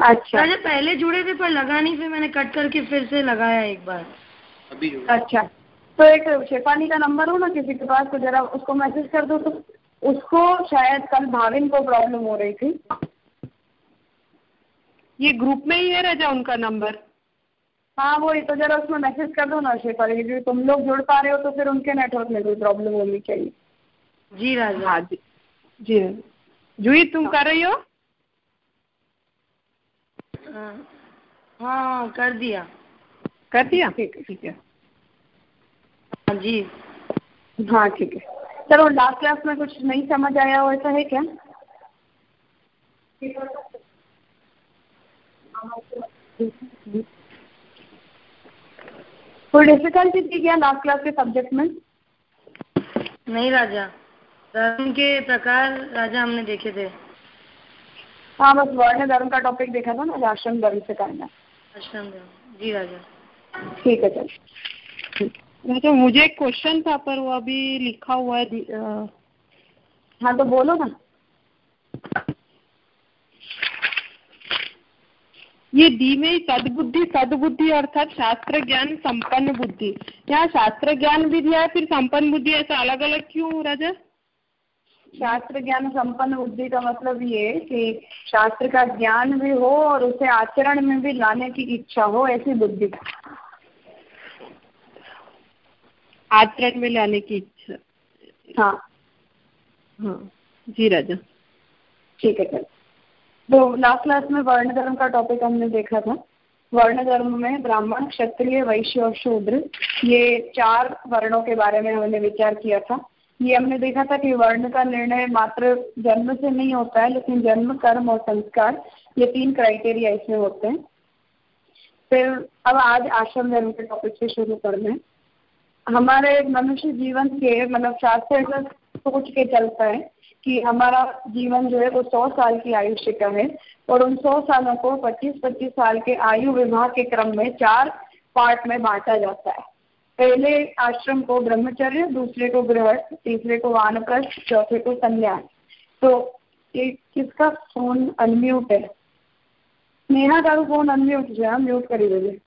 अच्छा। राजा पहले जुड़े थे पर लगा नहीं फिर मैंने कट करके फिर से लगाया एक बार। अभी अच्छा। तो एक शेफानी का नंबर हो ना किसी के पास तो जरा उसको मैसेज कर दो तो उसको शायद कल भाविन को प्रॉब्लम हो रही थी। ये ग्रुप में ही है राजा उनका नंबर? हाँ वही तो जरा उसमें मैसेज कर दो ना शेफाली क्योंकि तुम लोग जुड़ पा रहे हो तो फिर उनके नेटवर्क में कोई प्रॉब्लम होनी चाहिए। जी राजा। हाँ जी। जी। जूही तुम कर रही हो? हाँ, हाँ कर दिया। कर दिया? ठीक है। ठीक है। हाँ जी। हाँ ठीक है। चलो लास्ट क्लास में कुछ नहीं समझ आया हो ऐसा है क्या? कोई डिफिकल्टी थी क्या लास्ट क्लास के सब्जेक्ट में? नहीं राजा। के प्रकार राजा हमने देखे थे। हाँ बस वर्ण धर्म का टॉपिक देखा था ना आश्रम धर्म से करना आश्रम धर्म जी राजा। ठीक है चलो। तो मुझे एक क्वेश्चन था पर वो अभी लिखा हुआ है हाँ तो बोलो ना। ये दी में सदबुद्धि सदबुद्धि अर्थात शास्त्र ज्ञान संपन्न बुद्धि। यहाँ शास्त्र ज्ञान भी दिया है फिर संपन्न बुद्धि ऐसा अलग अलग क्यों राजा? शास्त्र ज्ञान संपन्न बुद्धि का मतलब ये कि शास्त्र का ज्ञान भी हो और उसे आचरण में भी लाने की इच्छा हो ऐसी बुद्धि आचरण में लाने की। इच्छा हाँ। हाँ। जी राजा। ठीक है सर। तो लास्ट क्लास में वर्ण धर्म का टॉपिक हमने देखा था। वर्ण धर्म में ब्राह्मण क्षत्रिय वैश्य और शूद्र ये चार वर्णों के बारे में हमने विचार किया था। ये हमने देखा था कि वर्ण का निर्णय मात्र जन्म से नहीं होता है, लेकिन जन्म, कर्म और संस्कार, ये तीन क्राइटेरिया इसमें होते हैं। फिर अब आज आश्रम धर्म के टॉपिक से शुरू कर हैं। हमारे मनुष्य जीवन के मतलब शास्त्र ऐसा सोच के चलता है कि हमारा जीवन जो है वो सौ साल की आयुष्य का है और उन सौ सालों को पच्चीस पच्चीस साल के आयु विभाग के क्रम में चार पार्ट में बांटा जाता है। पहले आश्रम को ब्रह्मचर्य, दूसरे को गृहस्थ, तीसरे को वानप्रस्थ, चौथे को संन्यास तो ये किसका फ़ोन अनम्यूट है? नेहा का फ़ोन अनम्यूट है म्यूट करी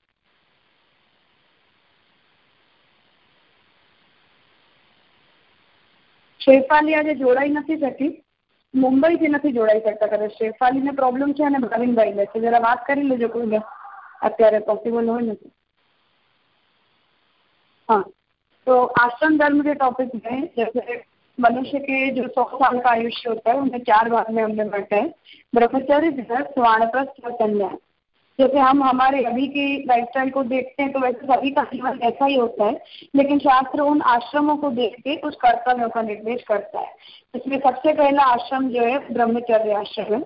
शेफाली आज जोड़ाई नहीं सकती मुंबई से नहीं जोड़ाई सकता कदा शेफाली ने प्रॉब्लम है भाविन भाई ने तो जरा बात कर लीजिए जो कोई अत्यारे पॉसिबल हो नहीं। हाँ तो आश्रम धर्म के टॉपिक में जैसे मनुष्य के जो सौ साल का आयुष्य होता है, उन्हें चार भाग में हमने बांटा है। ब्रह्मचर्य गृहस्थ वाणप्रस्थ और संन्यास जैसे हम हमारे अभी की लाइफस्टाइल को देखते हैं तो वैसे सभी का जीवन ऐसा ही होता है, लेकिन शास्त्र उन आश्रमों को देख के कुछ कर्तव्यों का निर्देश करता है। इसमें सबसे पहला आश्रम जो है, ब्रह्मचर्य आश्रम है।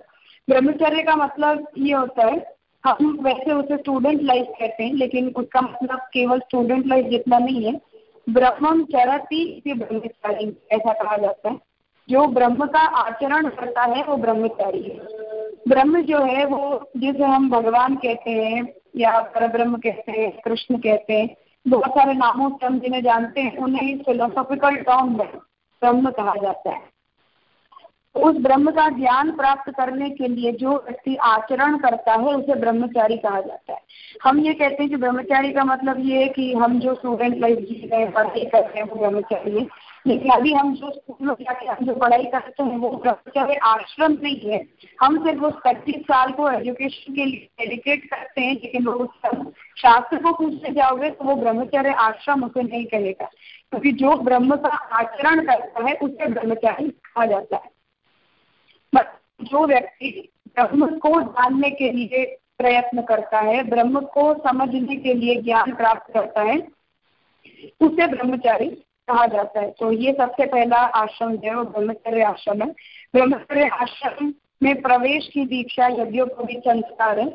ब्रह्मचर्य का मतलब ये होता है हम वैसे उसे स्टूडेंट लाइफ कहते हैं, लेकिन उसका मतलब केवल स्टूडेंट लाइफ जितना नहीं है ब्रह्म चरती ब्रह्मचारी, ऐसा कहा जाता है। जो ब्रह्म का आचरण करता है, वो ब्रह्मचारी है। ब्रह्म जो है, वो जिसे हम भगवान कहते हैं, या पर ब्रह्म कहते हैं, कृष्ण कहते हैं, बहुत सारे नामों से हम जिन्हें जानते हैं, उन्हें फिलोसॉफिकल टर्म में ब्रह्म कहा जाता है। उस ब्रह्म का ज्ञान प्राप्त करने के लिए जो व्यक्ति आचरण करता है, उसे ब्रह्मचारी कहा जाता है। हम ये कहते हैं कि ब्रह्मचारी का मतलब ये है कि हम जो स्टूडेंट लाइफ जी रहे हैं, पढ़ाई कर रहे हैं, वो ब्रह्मचारी है। लेकिन अभी हम जो स्कूल में जाके हम जो पढ़ाई करते हैं, वो ब्रह्मचर्य आश्रम नहीं है हम सिर्फ़ उस पच्चीस साल को एजुकेशन के लिए डेडिकेट करते हैं, लेकिन वो शास्त्र को पूछने जाओगे तो वो ब्रह्मचर्य आश्रम उसे नहीं कहेगा। क्योंकि जो ब्रह्म का आचरण करता है, उसे ब्रह्मचारी कहा जाता है। जो व्यक्ति ब्रह्म को जानने के लिए प्रयत्न करता है, ब्रह्म को समझने के लिए ज्ञान प्राप्त करता है, उसे ब्रह्मचारी कहा जाता है। तो ये सबसे पहला आश्रम जो है वो ब्रह्मचर्य आश्रम है। ब्रह्मचर्य आश्रम में प्रवेश की दीक्षा यज्ञों को भी संस्कार है।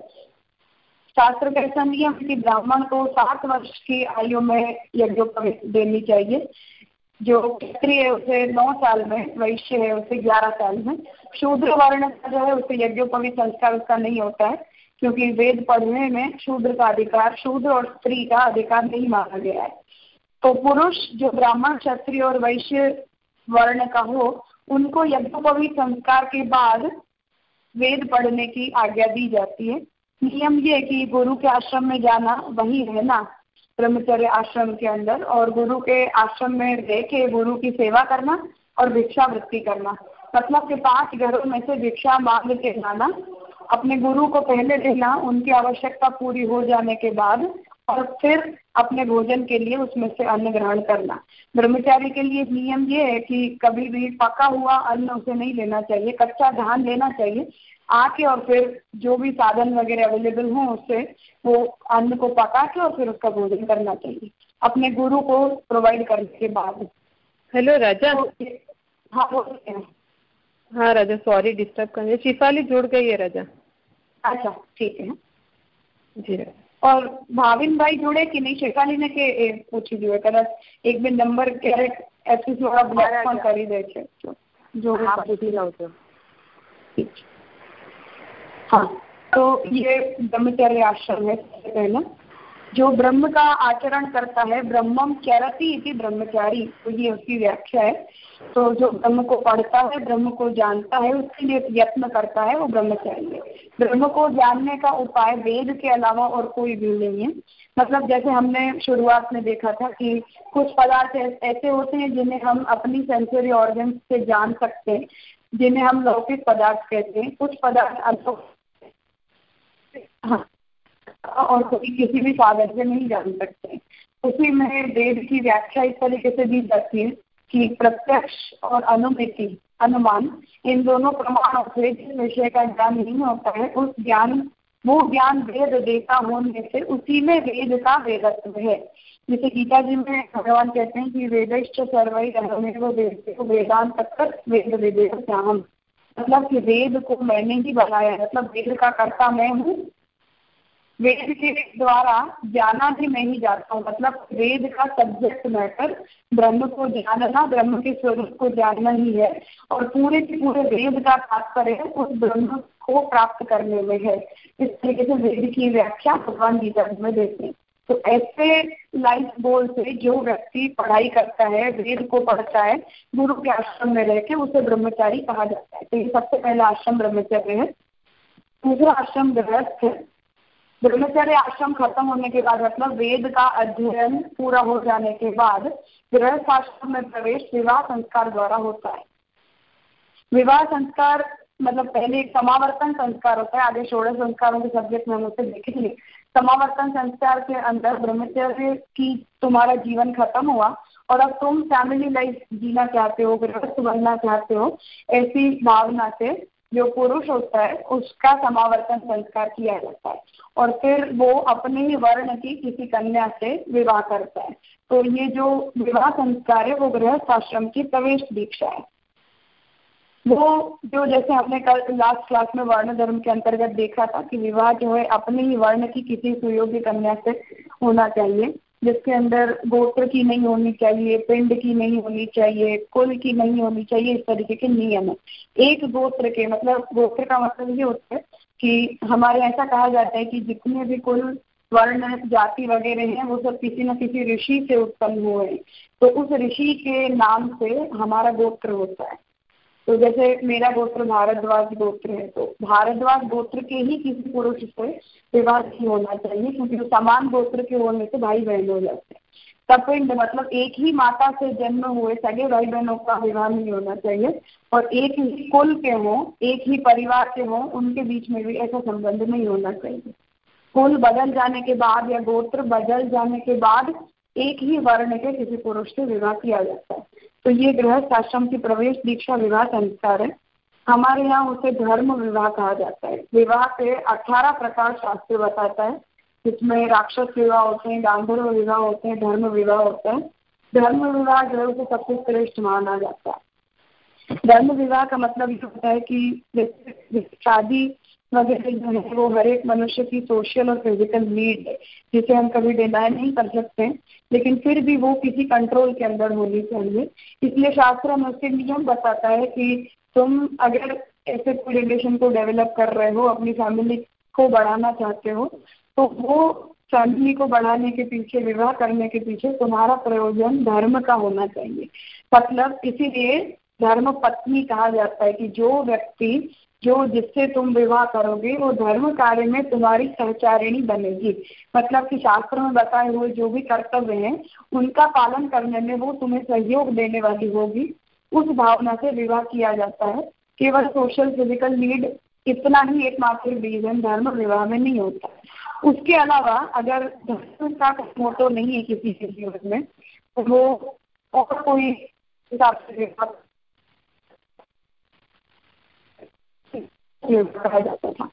शास्त्र का ऐसा नियम कि ब्राह्मण को सात वर्ष की आयु में यज्ञोपवीत देनी चाहिए। जो क्षत्रिय है, उसे नौ साल में, वैश्य है, उसे ग्यारह साल में। शूद्र वर्ण का जो है, उसे यज्ञोपवीत संस्कार उसका नहीं होता है, क्योंकि वेद पढ़ने में शूद्र का अधिकार, शूद्र और स्त्री का अधिकार नहीं माना गया है। तो पुरुष जो ब्राह्मण, क्षत्रिय और वैश्य वर्ण का हो, उनको यज्ञोपवीत संस्कार के बाद वेद पढ़ने की आज्ञा दी जाती है। नियम ये कि गुरु के आश्रम में जाना, वही रहना ब्रह्मचर्य आश्रम के अंदर और गुरु के आश्रम में रह के गुरु की सेवा करना और भिक्षा वृत्ति करना। मतलब के पाँच घरों में से भिक्षा मांग के जाना अपने गुरु को पहले लेना उनकी आवश्यकता पूरी हो जाने के बाद और फिर अपने भोजन के लिए उसमें से अन्न ग्रहण करना। ब्रह्मचारी के लिए नियम ये है कि कभी भी पका हुआ अन्न उसे नहीं लेना चाहिए, कच्चा धान लेना चाहिए आके और फिर जो भी साधन वगैरह अवेलेबल हो उससे वो अन्न को पका के और फिर उसका भोजन करना चाहिए अपने गुरु को प्रोवाइड करने के बाद हेलो राजा तो, हाँ बोलते हैं हाँ राजा सॉरी डिस्टर्ब करने शिफाली जुड़ गई है राजा अच्छा ठीक है जी राजा और भाविन भाई जुड़े कि नहीं શેફાલી ને કે પૂછી જોઈએ કદાચ એક બે નંબર ક્યારેક એસએસ વાળા બ્લોક પણ કરી દે છે जो आप पूछी लो तो हाँ तो ये ब्रह्मचर्य आश्रम है सबसे पहला। जो ब्रह्म का आचरण करता है, ब्रह्मम चरती इति ब्रह्मचारी तो ये उसकी व्याख्या है। तो जो ब्रह्म को पढ़ता है, ब्रह्म को जानता है, उसके लिए यत्न करता है, वो ब्रह्मचारी है। ब्रह्म को जानने का उपाय वेद के अलावा और कोई भी नहीं है। मतलब जैसे हमने शुरुआत में देखा था कि कुछ पदार्थ ऐसे होते हैं जिन्हें हम अपनी सेंसरी ऑर्गन से जान सकते हैं, जिन्हें हम लौकिक पदार्थ कहते हैं। कुछ पदार्थ हाँ और कोई किसी भी साधन से नहीं जान सकते। उसी में वेद की व्याख्या इस तरीके से दी जाती है कि प्रत्यक्ष और अनुमिति, अनुमान, इन दोनों प्रमाणों से जिस विषय का ज्ञान नहीं होता है, उस ज्ञान, वो ज्ञान वेद देता होने से उसी में वेद का वेदत्व है। जैसे गीता जी में भगवान कहते हैं कि वेदिष्ट सर्वई वो वेद वेदांत तक वेद वेद मतलब कि वेद को मैंने ही बनाया मतलब वेद का कर्ता मैं हूँ। वेद के द्वारा जाना भी मैं ही जाता हूँ। मतलब वेद का सब्जेक्ट मैटर। ब्रह्म को जानना, ब्रह्म के स्वरूप को जानना ही है। और पूरे के पूरे वेद का तात्पर्य उस ब्रह्म को प्राप्त करने में है। इस तरीके से वेद की व्याख्या भगवान गीता में देते हैं। तो ऐसे लाइफ गोल से जो व्यक्ति पढ़ाई करता है, वेद को पढ़ता है, गुरु के आश्रम में रह के उसे ब्रह्मचारी कहा जाता है। तो ये सबसे पहला आश्रम ब्रह्मचर्य है। दूसरा आश्रम गृहस्थ है। ब्रह्मचर्य आश्रम खत्म होने के बाद मतलब वेद का अध्ययन पूरा हो जाने के बाद गृहस्थ आश्रम में प्रवेश विवाह संस्कार द्वारा होता है। विवाह संस्कार मतलब पहले समावर्तन संस्कार होता है, आगे षोड़श संस्कारों के सब्जेक्ट में हम उसे देखेंगे। समावर्तन संस्कार के अंदर ब्रह्मचर्य की तुम्हारा जीवन खत्म हुआ और अब तुम फैमिली लाइफ जीना चाहते हो, गृहस्थ बनना चाहते हो, ऐसी भावना से जो पुरुष होता है, उसका समावर्तन संस्कार किया जाता है। और फिर वो अपने ही वर्ण की किसी कन्या से विवाह करता है। तो ये जो विवाह संस्कार है, वो गृहस्थ आश्रम की प्रवेश दीक्षा है। वो जो जैसे हमने कल लास्ट क्लास में वर्ण धर्म के अंतर्गत देखा था कि विवाह जो है अपने ही वर्ण की किसी सुयोग्य कन्या से होना चाहिए, जिसके अंदर गोत्र की नहीं होनी चाहिए, पिंड की नहीं होनी चाहिए, कुल की नहीं होनी चाहिए, इस तरीके के नियम है। एक गोत्र के मतलब गोत्र का मतलब ये होता है कि हमारे ऐसा कहा जाता है कि जितने भी कुल वर्ण, जाति वगैरह हैं, वो सब किसी न किसी ऋषि से उत्पन्न हुए हैं। तो उस ऋषि के नाम से हमारा गोत्र होता है। तो जैसे मेरा गोत्र भारद्वाज गोत्र है तो भारद्वाज गोत्र के ही किसी पुरुष से विवाह नहीं होना चाहिए, क्योंकि वो समान गोत्र के होने से भाई बहन हो जाते हैं। तपिंड मतलब एक ही माता से जन्म हुए सगे भाई बहनों का विवाह नहीं होना चाहिए, और एक ही कुल के हों, एक ही परिवार के हों, उनके बीच में भी ऐसा संबंध नहीं होना चाहिए। कुल बदल जाने के बाद या गोत्र बदल जाने के बाद एक ही वर्ण के किसी पुरुष से विवाह किया जाता है। तो ये गृहस्थ आश्रम की प्रवेश दीक्षा विवाह संस्कार है। हमारे यहाँ उसे धर्म विवाह कहा जाता है। विवाह के अठारह प्रकार शास्त्र बताता है, जिसमें राक्षस विवाह होते हैं गांधर्व विवाह होते हैं, धर्म विवाह होता है। धर्म विवाह जो है उसे सबसे श्रेष्ठ माना जाता है। धर्म विवाह का मतलब ये होता है कि शादी वगैरह जो है, वो हर एक मनुष्य की सोशल और फ़िज़िकल नीड है, जिसे हम कभी डिनाई नहीं कर सकते, लेकिन फिर भी वो किसी कंट्रोल के अंदर होनी चाहिए। इसलिए शास्त्र में उसके नियम बताता है कि तुम अगर ऐसे रिलेशन को डेवलप कर रहे हो, अपनी फैमिली को बढ़ाना चाहते हो तो वो फैमिली को बढ़ाने के पीछे, विवाह करने के पीछे तुम्हारा प्रयोजन धर्म का होना चाहिए। मतलब इसीलिए धर्म पत्नी कहा जाता है कि जो व्यक्ति जो जिससे तुम विवाह करोगे, वो धर्म कार्य में तुम्हारी सहचारिणी बनेगी। मतलब कि शास्त्र में बताए हुए जो भी कर्तव्य हैं, उनका पालन करने में वो तुम्हें सहयोग देने वाली होगी। उस भावना से विवाह किया जाता है। केवल सोशल फ़िज़िकल नीड इतना ही एकमात्र रीजन धर्म विवाह में नहीं होता। उसके अलावा अगर धर्म का मोटो नहीं है किसी के जीवन में तो वो और कोई हिसाब से विवाह कहा जाता था।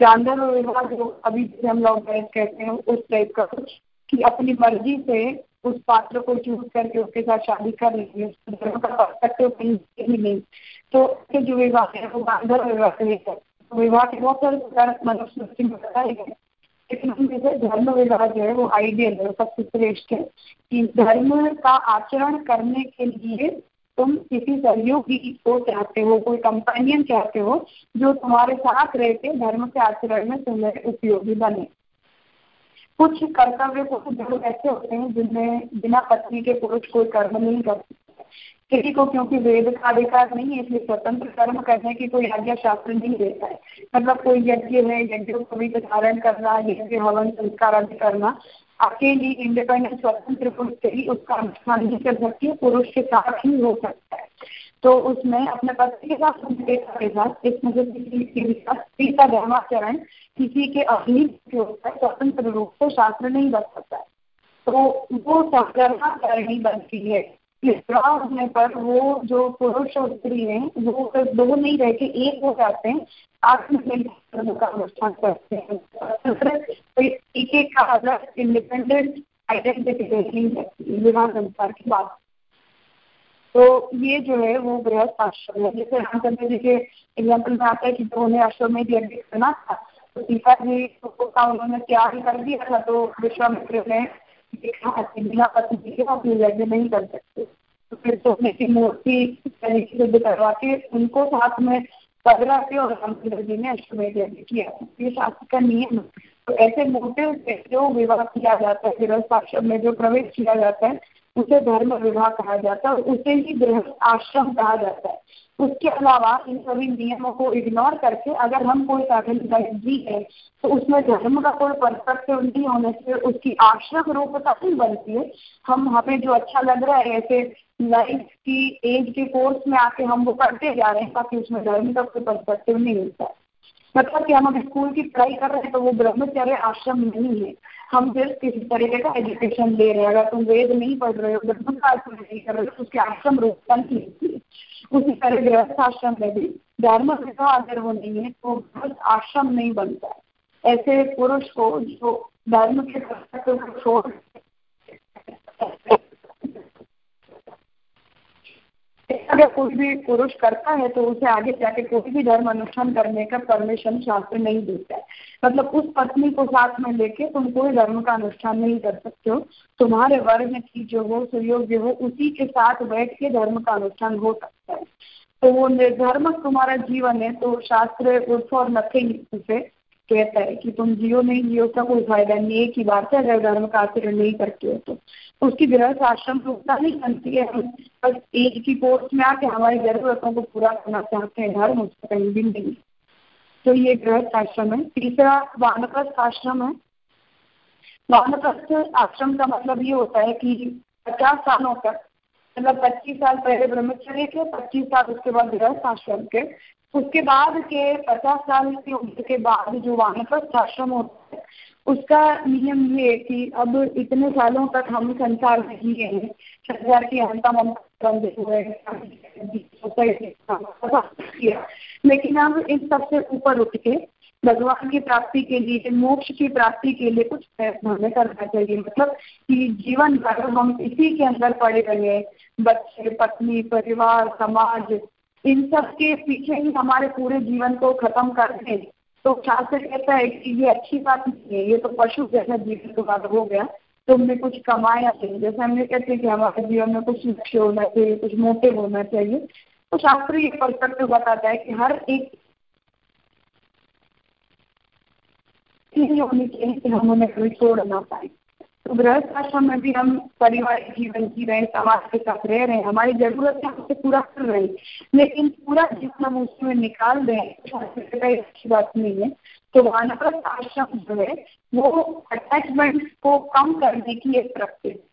जानवर विवाह जो अभी हम लोग कहते हैं, उस टाइप का कुछ कि अपनी मर्ज़ी से उस पात्र को चूज़ करके उसके साथ शादी कर लेंगे धर्म का कहीं नहीं। तो जो विवाह है, वो गांधर विवाह से तो विवाह के बहुत सारे प्रकार मनुष्य में बताए गए। लेकिन हम जैसे धर्म विवाह जो है, वो आइडियल है सबसे श्रेष्ठ है कि धर्म का आचरण करने के लिए तुम किसी सहयोगी को चाहते हो, कोई कंपेनियन चाहते हो, जो तुम्हारे साथ रह के धर्म के आचरण में तुम्हें उपयोगी बने। कुछ कर्तव्य कुछ लोग ऐसे होते हैं जिनमें बिना पत्नी के पुरुष कोई कर्म नहीं कर किसी को क्योंकि वेद का अधिकार नहीं है, इसलिए स्वतंत्र कर्म करने की कोई आज्ञा शास्त्र नहीं देता है। मतलब कोई यज्ञ है, यज्ञ को भी धारण करना, यज्ञ हवन संस्कार आदि करना अकेली इंडिपेंडेंट स्वतंत्र पुरुष से ही उसका अनुष्ठान नहीं कर सकती पुरुष के साथ ही हो सकता है। तो उसमें अपने पति के साथ के साथ इसमें जो किसी का धर्माचरण किसी के अधीन होता है, स्वतंत्र रूप से शास्त्र नहीं बन सकता है। तो वो करनी बनती है। विवाह होने पर वो जो पुरुष और स्त्री है, वो दो नहीं रह के एक हो जाते हैं। आत्मनिर्भर का अनुष्ठान करते हैं। एक एक का अलग इंडिपेंडेंट आइडेंटिटी विवाह संस्कार की बात तो ये जो है, वो गृहस्थ आश्रम है। जैसे रामचंद्र जी के एग्ज़ाम्पल में आता है कि जो उन्हें आश्रम में यज्ञ करना था तो सीता जी का उन्होंने त्याग कर दिया था तो विश्वामित्र ने देखा यज्ञ नहीं कर सकते तो फिर सोने की मूर्ति सिद्ध करवा के उनको साथ में पगड़ा के और रामचंद्र जी ने अश्वमेध यज्ञ किया ये शास्त्र का नियम तो ऐसे मोटिव जो विवाह किया जाता है गृहस्थ में जो प्रवेश किया जाता है उसे धर्म विवाह कहा जाता है और उसे ही गृह आश्रम कहा जाता है। उसके अलावा इन सभी नियमों को इग्नोर करके अगर हम कोई साधन जी है तो उसमें धर्म का कोई परस्पेक्टिव नहीं होने से उसकी आश्रम रूपता नहीं बनती है। हम हमें जो अच्छा लग रहा है, ऐसे लाइफ की एज के कोर्स में आके हम वो करते जा रहे हैं, ताकि उसमें धर्म का कोई परस्पेक्टिव नहीं मिलता मतलब कि हम अगर स्कूल की पढ़ाई कर रहे हैं तो वो ब्रह्मचर्य आश्रम नहीं है। हम जिस किसी तरीके का एजुकेशन ले रहे हैं। अगर तुम वेद नहीं पढ़ रहे हो ब्रह्म का नहीं कर रहे हो तो उसके आश्रम रोकन की उसी तरह गृहस्थ आश्रम में भी। धर्म विवाह अगर वो नहीं है तो आश्रम नहीं बनता है। ऐसे पुरुष को जो धर्म के छोड़ अगर कोई भी पुरुष करता है तो उसे आगे जाके कोई भी धर्म अनुष्ठान करने का परमिशन शास्त्र नहीं देता है। मतलब उस पत्नी को साथ में लेके तुम कोई धर्म का अनुष्ठान नहीं कर सकते हो। तुम्हारे वर्ण की जो हो, सुयोग्य हो, उसी के साथ बैठ के धर्म का अनुष्ठान हो सकता है। तो वो निर्धर्म तुम्हारा जीवन है तो शास्त्र उर्फ़ और नथिंग उसे कहता है कि तुम जियो नहीं जियो का कोई फ़ायदा नहीं एक ही बात है अगर धर्म का आचरण नहीं करते हो तो। उसकी गृहस्थ आश्रम रूपता नहीं बनती है। हम बस एक की कोर्स में आके हमारी जरूरतों को पूरा करना चाहते हैं, धर्म उसका कहीं भी नहीं। तो ये गृहस्थ आश्रम है। तीसरा, वानप्रस्थ आश्रम है। वानप्रस्थ आश्रम का मतलब ये होता है कि पचास सालों तक मतलब पच्चीस साल पहले ब्रह्मचर्य के पच्चीस साल उसके बाद गृहस्थ आश्रम के उसके बाद के पचास साल की उम्र के बाद जो वानप्रस्थ आश्रम होता है उसका नियम ये कि अब इतने सालों तक हम संसार में जिए हैं संसार की अंतम बंद हुए लेकिन अब इन सबसे ऊपर उठ के भगवान की प्राप्ति के लिए, मोक्ष की प्राप्ति के लिए कुछ प्रयत्न हमें करना चाहिए। मतलब कि जीवन भर हम इसी के अंदर पड़े रहे, बच्चे, पत्नी, परिवार, समाज, इन सब के पीछे ही हमारे पूरे जीवन को खत्म कर दें। तो शास्त्र कहता है कि ये अच्छी बात नहीं है, ये तो पशु जैसा जीवन के बाद हो गया तुमने कुछ कमाया चाहिए जैसे हमने कहते हैं कि हमारे जीवन में कुछ लक्ष्य होना चाहिए, कुछ मोटिव होना चाहिए। तो शास्त्र ये परस्पेक्टिव बताता है कि हर एक चीज़ होनी चाहिए कि हम उन्हें कभी छोड़ ना पाए तो गृहस्थ आश्रम में भी हम पारिवारिक जीवन जी रहे समाज के साथ रह रहे हैं हमारी ज़रूरत हमसे पूरा कर रहे हैं लेकिन पूरा जीवन हम उसमें निकाल रहे हैं अच्छी बात नहीं है तो वानप्रस्थ आश्रम जो है, वो अटैचमेंट को कम करने की एक प्रक्रिया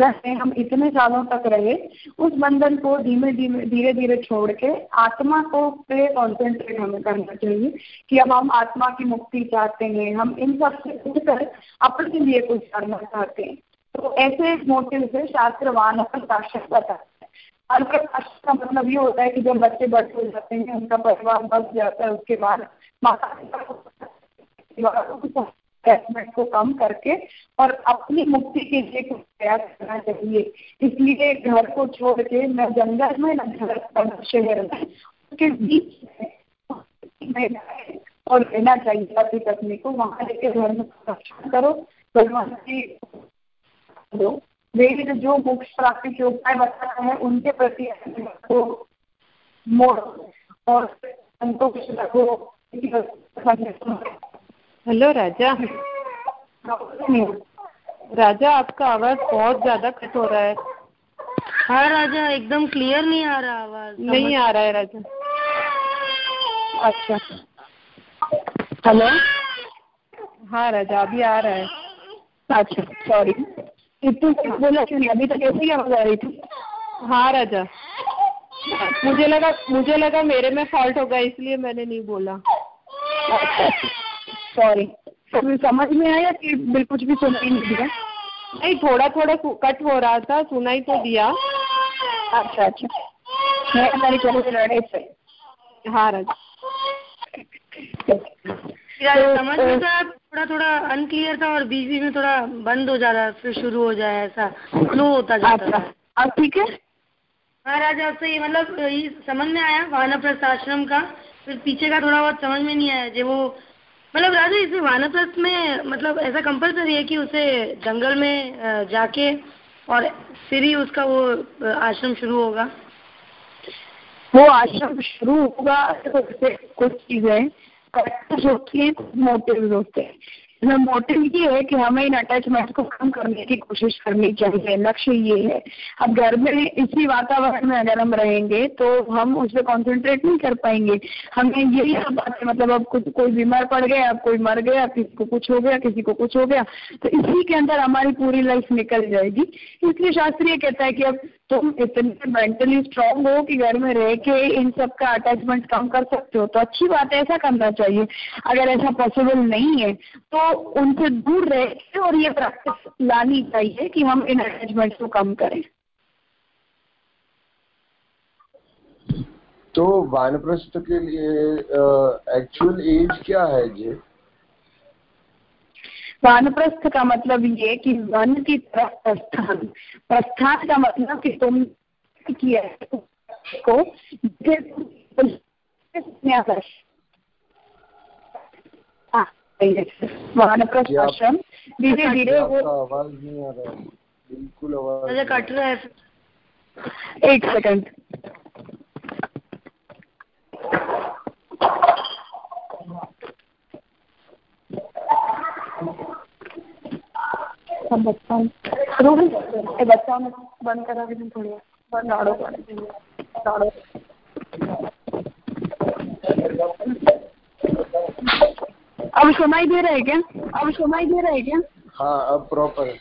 में हम इतने सालों तक रहे, उस बंधन को धीमे धीमे, धीरे धीरे छोड़ के आत्मा को पे कॉन्सेंट्रेट हमें करना चाहिए कि अब हम आत्मा की मुक्ति चाहते हैं। हम इन सबसे उठकर अपने लिए कुछ करना चाहते हैं। तो ऐसे मोटिव से शास्त्र वानर शास्त्र बताते हैं। शास्त्र का मतलब ये होता है कि जब बच्चे बड़े हो जाते हैं, उनका परिवार बस जाता है, उसके बाद माता पिता अटैचमेंट को कम करके और अपनी मुक्ति के लिए कुछ प्रयास करना चाहिए। इसलिए घर को छोड़ के न जंगल में न घर शहर में उसके बीच में और रहना चाहिए। पति पत्नी को वहाँ लेके घर में संरक्षण करो, भगवान की वेद जो मोक्ष प्राप्ति के उपाय बताता है, उनके प्रति को मोड़ और संतोष रखो। हेलो राजा राजा आपका आवाज़ बहुत ज़्यादा कट हो रहा है। हाँ राजा एकदम क्लियर नहीं आ रहा आवाज़। नहीं आ रहा है राजा अच्छा। हेलो हाँ राजा अभी आ रहा है। अच्छा सॉरी इतनी बोला क्यों अभी तक ऐसे ही आवाज़ आ रही थी? हाँ राजा मुझे लगा मुझे लगा मेरे में फॉल्ट होगा इसलिए मैंने नहीं बोला। सॉरी तो समझ में आया कि बिल्कुल कुछ भी सुनाई नहीं दिया। नहीं थोड़ा थोड़ा कट हो रहा था सुनाई तो दिया। अच्छा अच्छा। मैं हमारी लड़ाई से। हाँ राजा। समझ में तो थोड़ा थोड़ा अनक्लियर था और बीच बीच में थोड़ा बंद हो जा रहा फिर शुरू हो जाए ऐसा। स्लो होता जाता अच्छा। अब ठीक है? हाँ राजा सही मतलब ये समझ में आया वानप्रस्थ आश्रम का। फिर पीछे का थोड़ा बहुत समझ में नहीं आया जो वो मतलब राजा, इसे वानप्रस्थ में मतलब ऐसा कंपलसरी है कि उसे जंगल में जाके और फिर ही उसका वो आश्रम शुरू होगा? वो आश्रम शुरू होगा तो कुछ चीज़ें होती है मोटिव होते हैं। इसमें मोटिव ये है कि हमें इन अटैचमेंट को कम करने की कोशिश करनी चाहिए। लक्ष्य ये है। अब घर में इसी वातावरण में अगर हम रहेंगे तो हम उस पर कॉन्सेंट्रेट नहीं कर पाएँगे। हमें यही सब बातें मतलब अब कुछ, कोई बीमार पड़ गया, अब कोई मर गया, किसी को कुछ हो गया, किसी को कुछ हो गया तो इसी के अंदर हमारी पूरी लाइफ निकल जाएगी। इसलिए शास्त्रीय कहता है कि अब तुम इतने मेंटली स्ट्रांग हो कि घर में रह के इन सब का अटैचमेंट कम कर सकते हो तो अच्छी बात है, ऐसा करना चाहिए। अगर ऐसा पॉसिबल नहीं है तो उनसे दूर रह के और ये प्रैक्टिस लानी चाहिए कि हम इन अटैचमेंट को कम करें। तो वानप्रस्थ के लिए एक्चुअल एज क्या है, जी? वानप्रस्थ का मतलब ये कि वन की तरफ़ प्रस्थान। प्रस्थान का मतलब कि तुम किया को वानप्रस्थ आश्रम। धीरे धीरे वो आवाज़ नहीं आ रहा बिल्कुल आवाज़ कट रहा है। एक सेकंड। सब बच्चा बच्चा बंद करा भी थोड़ी बंद आड़ो आड़ो अब सुनाई दे रहा है क्या? अब सुनाई दे रहा है क्या? हाँ अब प्रॉपर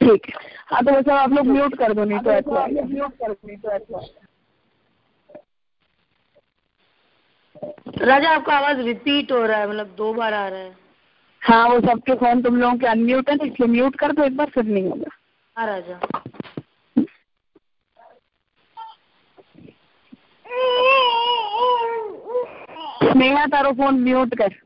ठीक है। हाँ तो वैसे आप लोग म्यूट कर दो नहीं तो अच्छा म्यूट कर दो नहीं तो अच्छा राजा आपका आवाज़ रिपीट हो रहा है मतलब दो बार आ रहा है। हाँ वो सबके फ़ोन तुम लोगों के अनम्यूट है ना इसलिए म्यूट कर दो एक बार फिर नहीं होगा। हाँ राजा। स्नेहा तारो फ़ोन म्यूट कर।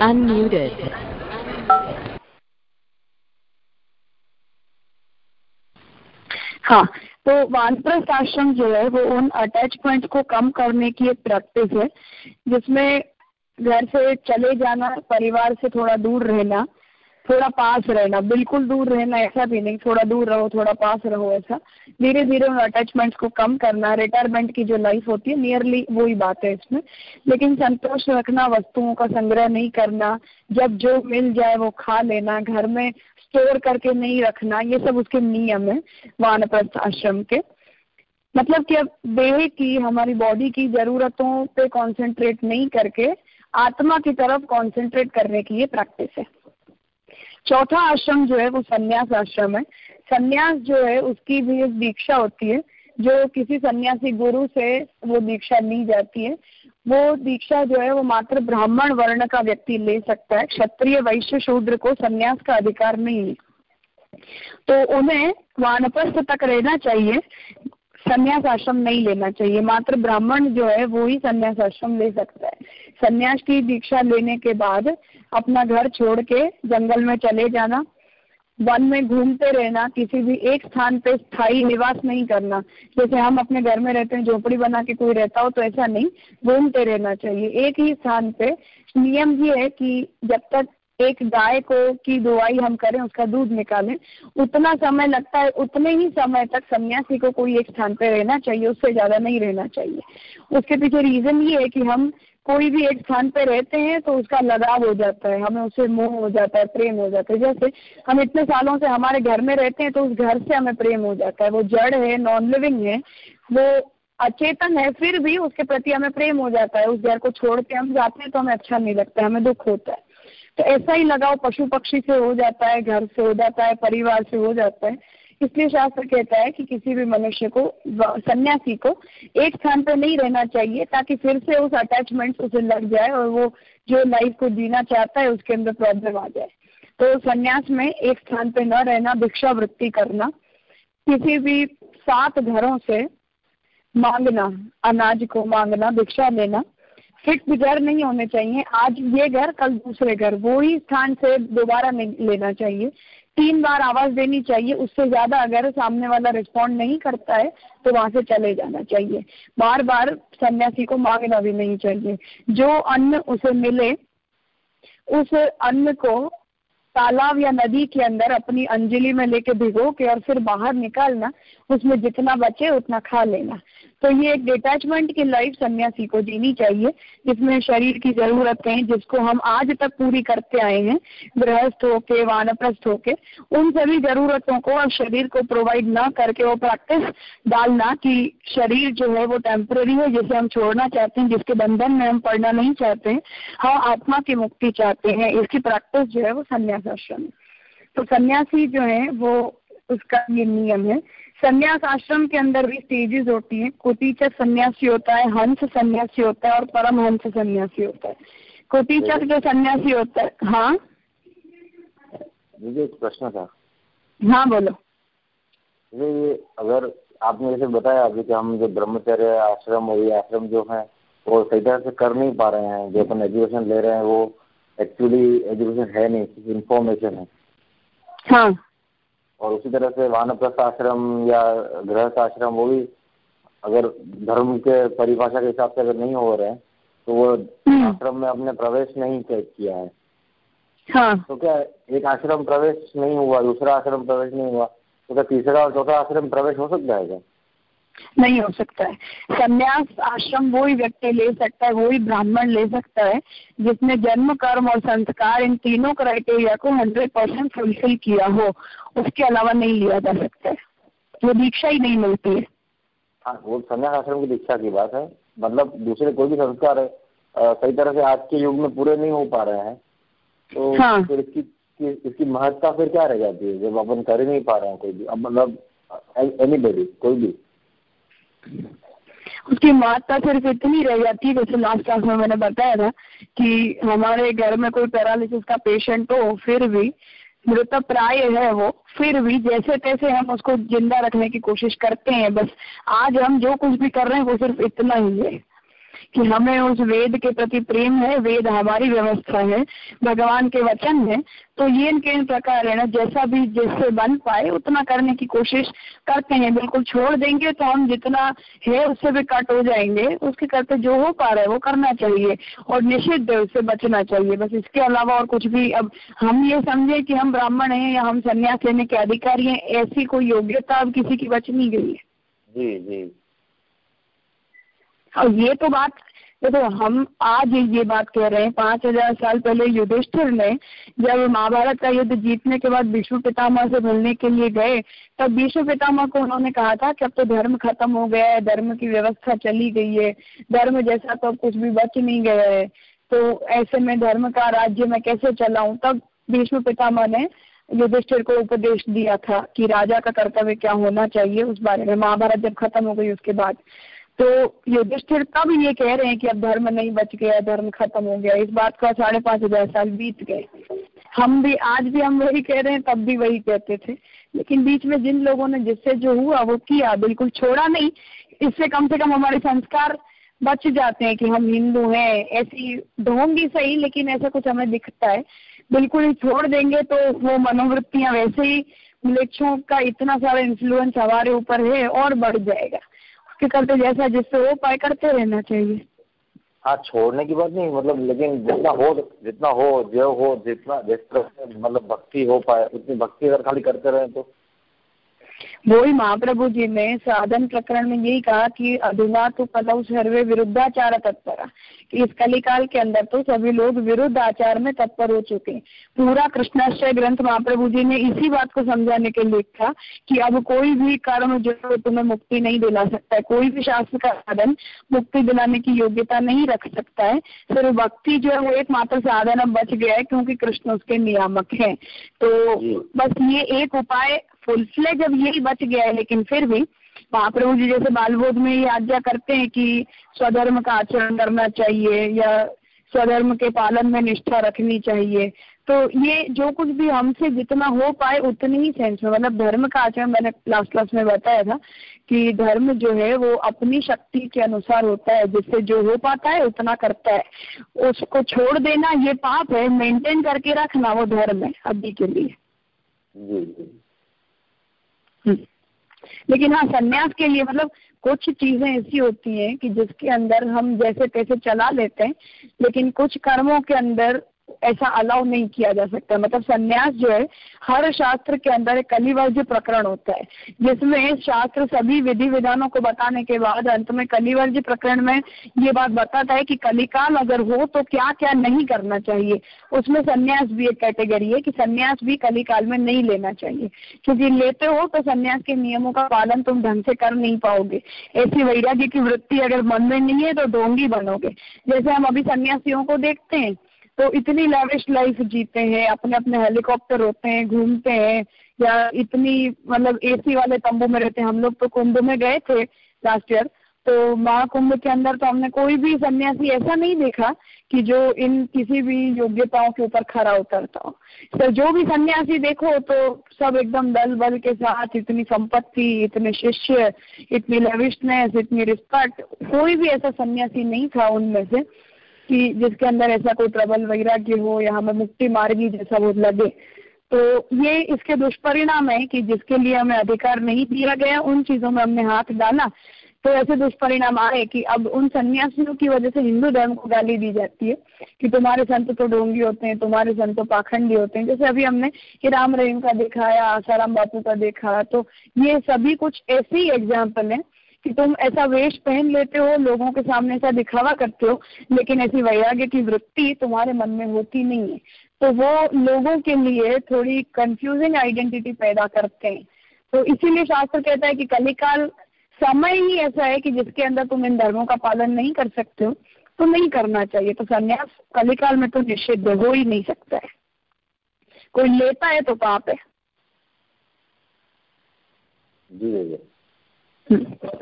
Unmuted. हाँ तो वानप्रस्थ आश्रम जो है वो उन अटैचमेंट को कम करने की एक प्रैक्टिस है, जिसमें घर से चले जाना, परिवार से थोड़ा दूर रहना, थोड़ा पास रहना, बिल्कुल दूर रहना, ऐसा भी नहीं, थोड़ा दूर रहो, थोड़ा पास रहो, ऐसा। धीरे धीरे उन अटैचमेंट्स को कम करना रिटायरमेंट की जो लाइफ होती है नियरली वही बात है इसमें। लेकिन संतोष रखना, वस्तुओं का संग्रह नहीं करना, जब जो मिल जाए वो खा लेना, घर में स्टोर करके नहीं रखना, ये सब उसके नियम है, वानप्रस्थ आश्रम के। मतलब कि अब देह की, हमारी बॉडी की जरूरतों पे कंसंट्रेट नहीं करके, आत्मा की तरफ़ कंसंट्रेट करने की ये प्रैक्टिस है। चौथा आश्रम जो है, वो संन्यास आश्रम है। सन्यास जो है, उसकी भी एक दीक्षा होती है, जो किसी सन्यासी गुरु से वो दीक्षा ली जाती है। वो दीक्षा जो है वो मात्र ब्राह्मण वर्ण का व्यक्ति ले सकता है, क्षत्रिय वैश्य शूद्र को संन्यास का अधिकार नहीं है। तो उन्हें वानप्रस्थ तक रहना चाहिए, संन्यास आश्रम नहीं लेना चाहिए, मात्र ब्राह्मण जो है वो ही संन्यास आश्रम ले सकता है। संन्यास की दीक्षा लेने के बाद अपना घर छोड़ के जंगल में चले जाना वन में घूमते रहना, किसी भी एक स्थान पे स्थायी निवास नहीं करना। जैसे हम अपने घर में रहते हैं, झोपड़ी बना के कोई रहता हो तो ऐसा नहीं। घूमते रहना चाहिए। एक ही स्थान पे नियम ये है कि जब तक एक गाय को की दुआई हम करें, उसका दूध निकालें, उतना समय लगता है, उतने ही समय तक सन्यासी को कोई एक स्थान पे रहना चाहिए, उससे ज़्यादा नहीं रहना चाहिए। उसके पीछे रीजन ये है कि हम कोई भी एक स्थान पे रहते हैं तो उसका लगाव हो जाता है, हमें उससे मोह हो जाता है, प्रेम हो जाता है। जैसे हम इतने सालों से हमारे घर में रहते हैं तो उस घर से हमें प्रेम हो जाता है। वो जड़ है नॉन लिविंग है, वो अचेतन है, फिर भी उसके प्रति हमें प्रेम हो जाता है। उस घर को छोड़ के हम जाते हैं तो हमें अच्छा नहीं लगता, हमें दुख होता है। तो ऐसा ही लगाव पशु पक्षी से हो जाता है, घर से हो जाता है, परिवार से हो जाता है। इसलिए शास्त्र कहता है कि किसी भी मनुष्य को, सन्यासी को एक स्थान पर नहीं रहना चाहिए, ताकि फिर से उस अटैचमेंट उसे लग जाए और वो जो लाइफ को जीना चाहता है, उसके अंदर प्रॉब्लम आ जाए। तो संन्यास में एक स्थान पर न रहना भिक्षावृत्ति करना, किसी भी सात घरों से मांगना, अनाज को मांगना, भिक्षा लेना फिक्स घर नहीं होने चाहिए। आज ये घर, कल दूसरे घर, वो ही स्थान से दोबारा नहीं लेना चाहिए। तीन बार आवाज़ देनी चाहिए, उससे ज़्यादा अगर सामने वाला रिस्पॉन्ड नहीं करता है तो वहाँ से चले जाना चाहिए। बार बार सन्यासी को मांगना भी नहीं चाहिए। जो अन्न उसे मिले, उस अन्न को तालाब या नदी के अंदर अपनी अंजलि में लेके भिगो के और फिर बाहर निकालना, उसमें जितना बचे उतना खा लेना। तो ये एक डिटैचमेंट की लाइफ सन्यासी को जीनी चाहिए, जिसमें शरीर की ज़रूरत है, जिसको हम आज तक पूरी करते आए हैं, गृहस्थ होके, वानप्रस्थ होके, उन सभी जरूरतों को और शरीर को प्रोवाइड ना करके वो प्रैक्टिस डालना कि शरीर जो है वो टेम्पररी है, जिसे हम छोड़ना चाहते हैं, जिसके बंधन में हम पढ़ना नहीं चाहते हैं, हम आत्मा की मुक्ति चाहते हैं, इसकी प्रैक्टिस जो है वो संन्यास आश्रम है। तो सन्यासी जो है वो उसका ये नियम है संन्यास आश्रम के अंदर भी स्टेजेस होती हैं। कुटीचक सन्यासी होता है हंस सन्यासी होता है और परम हंस सन्यासी होता है। कुटीचक जो सन्यासी होता है हाँ? मुझे एक प्रश्न था। हाँ बोलो। ये अगर आपने जैसे बताया अभी कि हम जो ब्रह्मचर्य आश्रम और ये आश्रम जो है वो सही तरह से कर नहीं पा रहे हैं। जो अपन एजुकेशन ले रहे हैं वो एक्चुअली एजुकेशन है नहीं इन्फॉर्मेशन है। हाँ। और उसी तरह से वानप्रस्थ आश्रम या गृहस्थ आश्रम वो भी अगर धर्म के परिभाषा के हिसाब से अगर नहीं हो रहे हैं तो वो हम्म। आश्रम में अपने प्रवेश नहीं किया है। हाँ। तो क्या एक आश्रम प्रवेश नहीं हुआ दूसरा आश्रम प्रवेश नहीं हुआ तो क्या तीसरा और चौथा आश्रम प्रवेश हो सकता है क्या? नहीं हो सकता है। संन्यास आश्रम वो ही व्यक्ति ले सकता है वो ही ब्राह्मण ले सकता है जिसने जन्म कर्म और संस्कार इन तीनों क्राइटेरिया को हंड्रेड परसेंट फुलफिल किया हो उसके अलावा नहीं लिया जा सकता है। वो दीक्षा ही नहीं मिलती है। हाँ वो संन्यास आश्रम की दीक्षा की बात है। मतलब दूसरे कोई भी संस्कार है सही तरह से आज के युग में पूरे नहीं हो पा रहे हैं। तो हाँ। फिर इसकी इसकी महत्ता फिर क्या रह जाती है जब अपन कर ही नहीं पा रहे हैं कोई भी। अब मतलब एनी कोई भी। उसकी माता सिर्फ़ इतनी रह जाती है, जैसे लास्ट क्लास में मैंने बताया था कि हमारे घर में कोई पैरालिसिस का पेशेंट हो, फिर भी मृत प्राय है वो, फिर भी जैसे तैसे हम उसको ज़िंदा रखने की कोशिश करते हैं, बस आज हम जो कुछ भी कर रहे हैं, वो सिर्फ़ इतना ही है। कि हमें उस वेद के प्रति प्रेम है, वेद हमारी व्यवस्था है, भगवान के वचन है तो ये इनके प्रकार है ना, जैसा भी जिससे बन पाए, उतना करने की कोशिश करते हैं, बिल्कुल छोड़ देंगे तो हम जितना है, उससे भी कट हो जाएँगे, उसके करते जो हो पा रहा है, वो करना चाहिए, और निषिद्ध उससे बचना चाहिए, बस इसके अलावा और कुछ भी, अब हम ये समझे कि हम ब्राह्मण हैं या हम संन्यास लेने के अधिकारी हैं, ऐसी कोई योग्यता अब किसी की बच नहीं गई है। जी जी। और ये तो बात, देखो तो हम आज ये बात कह रहे हैं, पाँच हज़ार साल पहले युधिष्ठिर ने जब महाभारत का युद्ध जीतने के बाद विष्णु पितामह से मिलने के लिए गए, तब विष्णु पितामह को उन्होंने कहा था कि अब तो धर्म खत्म हो गया है, धर्म की व्यवस्था चली गई है, धर्म जैसा तो अब कुछ भी बच नहीं गया है। तो ऐसे में धर्म का राज्य में कैसे चलाऊं? तब विष्णु पितामह ने युधिष्ठिर को उपदेश दिया था कि राजा का कर्तव्य क्या होना चाहिए उस बारे में। महाभारत जब खत्म हो गई उसके बाद। तो युधिष्ठिर तब ये कह रहे हैं कि अब धर्म नहीं बच गया, धर्म खत्म हो गया। इस बात का साढ़े पाँच हज़ार साल बीत गए। हम भी, आज भी हम वही कह रहे हैं, तब भी वही कहते थे। लेकिन बीच में जिन लोगों ने, जिससे जो हुआ, वो किया, बिल्कुल छोड़ा नहीं। इससे कम से कम हमारे संस्कार बच जाते हैं कि हम हिंदू हैं। ऐसी ढोंगी सही, लेकिन ऐसा कुछ हमें दिखता है। बिल्कुल ही छोड़ देंगे तो वो मनोवृत्तियाँ वैसे ही, मिलेच्छों का इतना सारा इन्फ्लुएंस हमारे ऊपर है और बढ़ जाएगा। उसके करते जैसा जिससे हो पाए करते रहना चाहिए। हाँ छोड़ने की बात नहीं मतलब लेकिन जितना हो जितना हो, जो हो, जितना जिस तरह मतलब भक्ति हो पाए, उतनी भक्ति अगर खाली करते रहे तो वही महाप्रभु जी ने साधन प्रकरण में यही कहा कि अधुना तो कलौ सर्वे विरुद्धाचार तत्पर। कि इस कलिकाल के अंदर तो सभी लोग विरुद्ध आचार में तत्पर हो चुके हैं। पूरा कृष्णाश्रय ग्रंथ महाप्रभु जी ने इसी बात को समझाने के लिए लिखा कि अब कोई भी कर्म जो तुम्हें मुक्ति नहीं दिला सकता है कोई भी शास्त्र का साधन मुक्ति दिलाने की योग्यता नहीं रख सकता है सिर्फ़ भक्ति जो है वो एक मात्र साधन अब बच गया है क्योंकि कृष्ण उसके नियामक है। तो बस ये एक उपाय फुल फ्लेज अब यही बच गया है, लेकिन फिर भी महाप्रभु जी जैसे बालबोध में ये आज्ञा करते हैं कि स्वधर्म का आचरण करना चाहिए या स्वधर्म के पालन में निष्ठा रखनी चाहिए। तो ये जो कुछ भी हमसे जितना हो पाए, उतनी ही सेंस में मतलब धर्म का आचरण मैंने क्लास क्लास में बताया था कि धर्म जो है, वो अपनी शक्ति के अनुसार होता है, जिससे जो हो पाता है, उतना करता है। उसको छोड़ देना ये पाप है मेंटेन करके रखना वो धर्म है, अभी के लिए। हम्म। लेकिन हाँ संन्यास के लिए मतलब कुछ चीज़ें ऐसी होती हैं कि जिसके अंदर हम जैसे तैसे चला लेते हैं, लेकिन कुछ कर्मों के अंदर ऐसा अलाउ नहीं किया जा सकता। मतलब संन्यास जो है, हर शास्त्र के अंदर एक कलिवर्ज प्रकरण होता है। जिसमें शास्त्र सभी विधि विधानों को बताने के बाद अंत में कलिवर्ज प्रकरण में ये बात बताता है कि कलिकाल अगर हो तो क्या क्या नहीं करना चाहिए। उसमें संन्यास भी एक कैटेगरी है कि संन्यास भी कलिकाल में नहीं लेना चाहिए। क्योंकि लेते हो तो संन्यास के नियमों का पालन तुम ढंग से कर नहीं पाओगे। ऐसी वैराग्य की वृत्ति अगर मन में नहीं है तो ढोंगी बनोगे। जैसे हम अभी सन्यासियों को देखते हैं तो इतनी लेविश लाइफ जीते हैं अपने अपने हेलीकॉप्टर होते हैं, घूमते हैं, या इतनी मतलब एसी वाले तंबू में रहते हैं। हम लोग तो कुंभ में गए थे लास्ट ईयर तो महाकुंभ के अंदर तो हमने कोई भी सन्यासी ऐसा नहीं देखा कि जो इन किसी भी योग्यताओं के ऊपर खरा उतरता हो। तो जो भी सन्यासी देखो तो सब एकदम दल बल के साथ, इतनी संपत्ति, इतने शिष्य, इतनी लेविशनेस इतनी रिस्पेक्ट कोई भी ऐसा सन्यासी नहीं था उनमें से। कि जिसके अंदर ऐसा कोई प्रबल वैराग्य हो या हमें मुक्ति मार्गी जैसा वो लगे। तो ये इसके दुष्परिणाम है कि जिसके लिए हमें अधिकार नहीं दिया गया, उन चीज़ों में हमने हाथ डाला। तो ऐसे दुष्परिणाम आए कि अब उन सन्यासियों की वजह से हिंदू धर्म को गाली दी जाती है कि तुम्हारे संत तो डोंगी होते हैं, तुम्हारे संत तो पाखंडी होते हैं। जैसे अभी हमने कि राम रहीम का देखा या आसाराम बापू का देखा तो ये सभी कुछ ऐसे ही एग्ज़ाम्पल है कि तुम ऐसा वेश पहन लेते हो लोगों के सामने ऐसा दिखावा करते हो लेकिन ऐसी वैराग्य की वृत्ति तुम्हारे मन में होती नहीं है। तो वो लोगों के लिए थोड़ी कंफ्यूजिंग आइडेंटिटी पैदा करते हैं। तो इसीलिए शास्त्र कहता है कि कलिकाल समय ही ऐसा है कि जिसके अंदर तुम इन धर्मों का पालन नहीं कर सकते हो तो नहीं करना चाहिए। तो संन्यास कलिकाल में तो निषिद्ध हो ही नहीं सकता है। कोई लेता है तो पाप है। जी। हम्म।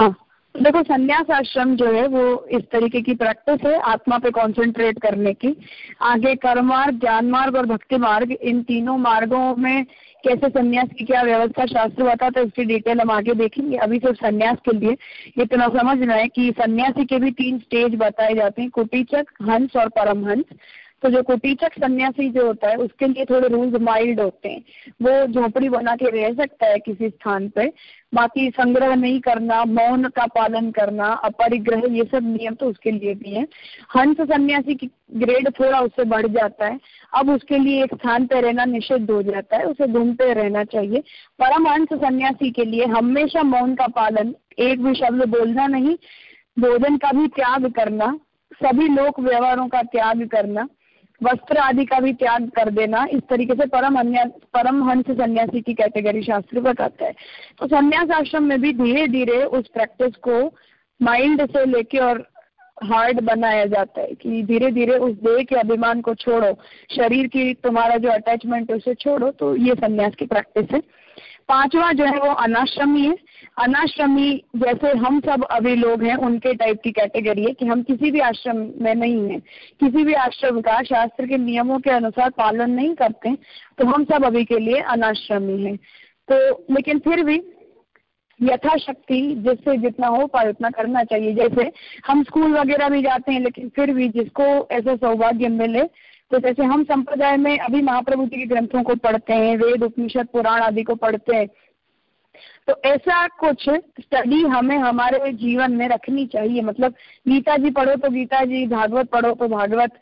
हाँ। देखो संन्यास आश्रम जो है, वो इस तरीके की प्रैक्टिस है, आत्मा पे कंसंट्रेट करने की। आगे कर्म मार्ग ज्ञान मार्ग और भक्ति मार्ग इन तीनों मार्गों में कैसे संन्यास की क्या व्यवस्था शास्त्र बताता है, उसकी डिटेल हम आगे देखेंगे। अभी सिर्फ़ संन्यास के लिए। इतना समझना है कि सन्यासी के भी तीन स्टेज बताए जाते हैं, कुटीचक, हंस और परमहंस। तो जो कुटीचक सन्यासी जो होता है, उसके लिए थोड़े रूल्स माइल्ड होते हैं। वो झोपड़ी बना के रह सकता है किसी स्थान पे बाकी संग्रह नहीं करना, मौन का पालन करना, अपरिग्रह, ये सब नियम तो उसके लिए भी है। हंस सन्यासी की ग्रेड थोड़ा उससे बढ़ जाता है। अब उसके लिए एक स्थान पे रहना निषिद्ध हो जाता है, उसे घूमते रहना चाहिए। परमहंस सन्यासी के लिए हमेशा मौन का पालन, एक भी शब्द बोलना नहीं, भोजन का भी त्याग करना, सभी लोक व्यवहारों का त्याग करना वस्त्र आदि का भी त्याग कर देना। इस तरीके से परम परम हंस सन्यासी की कैटेगरी शास्त्र बताता है। तो सन्यास आश्रम में भी धीरे धीरे उस प्रैक्टिस को माइंड से लेके और हार्ड बनाया जाता है कि धीरे धीरे उस देह के अभिमान को छोड़ो। शरीर की तुम्हारा जो अटैचमेंट है उसे छोड़ो। तो ये सन्यास की प्रैक्टिस है। पांचवा जो है वो अनाश्रमी है। अनाश्रमी जैसे हम सब अभी लोग हैं, उनके टाइप की कैटेगरी है कि हम किसी भी आश्रम में नहीं है। किसी भी आश्रम का शास्त्र के नियमों के अनुसार पालन नहीं करते तो हम सब अभी के लिए अनाश्रमी है। तो लेकिन फिर भी यथाशक्ति जिससे जितना हो पाए उतना करना चाहिए। जैसे हम स्कूल वगैरह भी जाते हैं, लेकिन फिर भी जिसको ऐसा सौभाग्य मिले तो जैसे हम संप्रदाय में अभी महाप्रभु जी के ग्रंथों को पढ़ते हैं, वेद, उपनिषद, पुराण आदि को पढ़ते हैं तो ऐसा कुछ स्टडी हमें हमारे जीवन में रखनी चाहिए। मतलब गीता जी पढ़ो तो गीता जी, भागवत पढ़ो तो भागवत।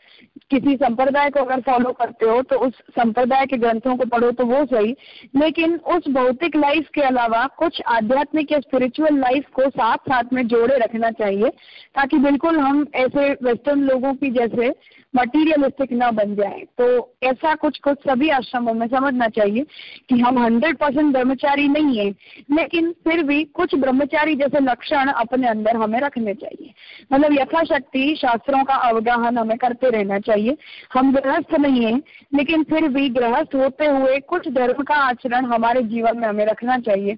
किसी संप्रदाय को अगर फॉलो करते हो तो उस संप्रदाय के ग्रंथों को पढ़ो तो वो सही। लेकिन उस भौतिक लाइफ के अलावा कुछ आध्यात्मिक या स्पिरिचुअल लाइफ को साथ साथ में जोड़े रखना चाहिए, ताकि बिल्कुल हम ऐसे वेस्टर्न लोगों की जैसे मटीरियलिस्टिक न बन जाए। तो ऐसा कुछ कुछ सभी आश्रमों में समझना चाहिए कि हम हंड्रेड परसेंट ब्रह्मचारी नहीं है। लेकिन फिर भी कुछ ब्रह्मचारी जैसे लक्षण अपने अंदर हमें रखने चाहिए। मतलब यथाशक्ति शास्त्रों का अवगाहन हमें करते रहना चाहिए। हम गृहस्थ नहीं है, लेकिन फिर भी गृहस्थ होते हुए कुछ धर्म का आचरण हमारे जीवन में हमें रखना चाहिए।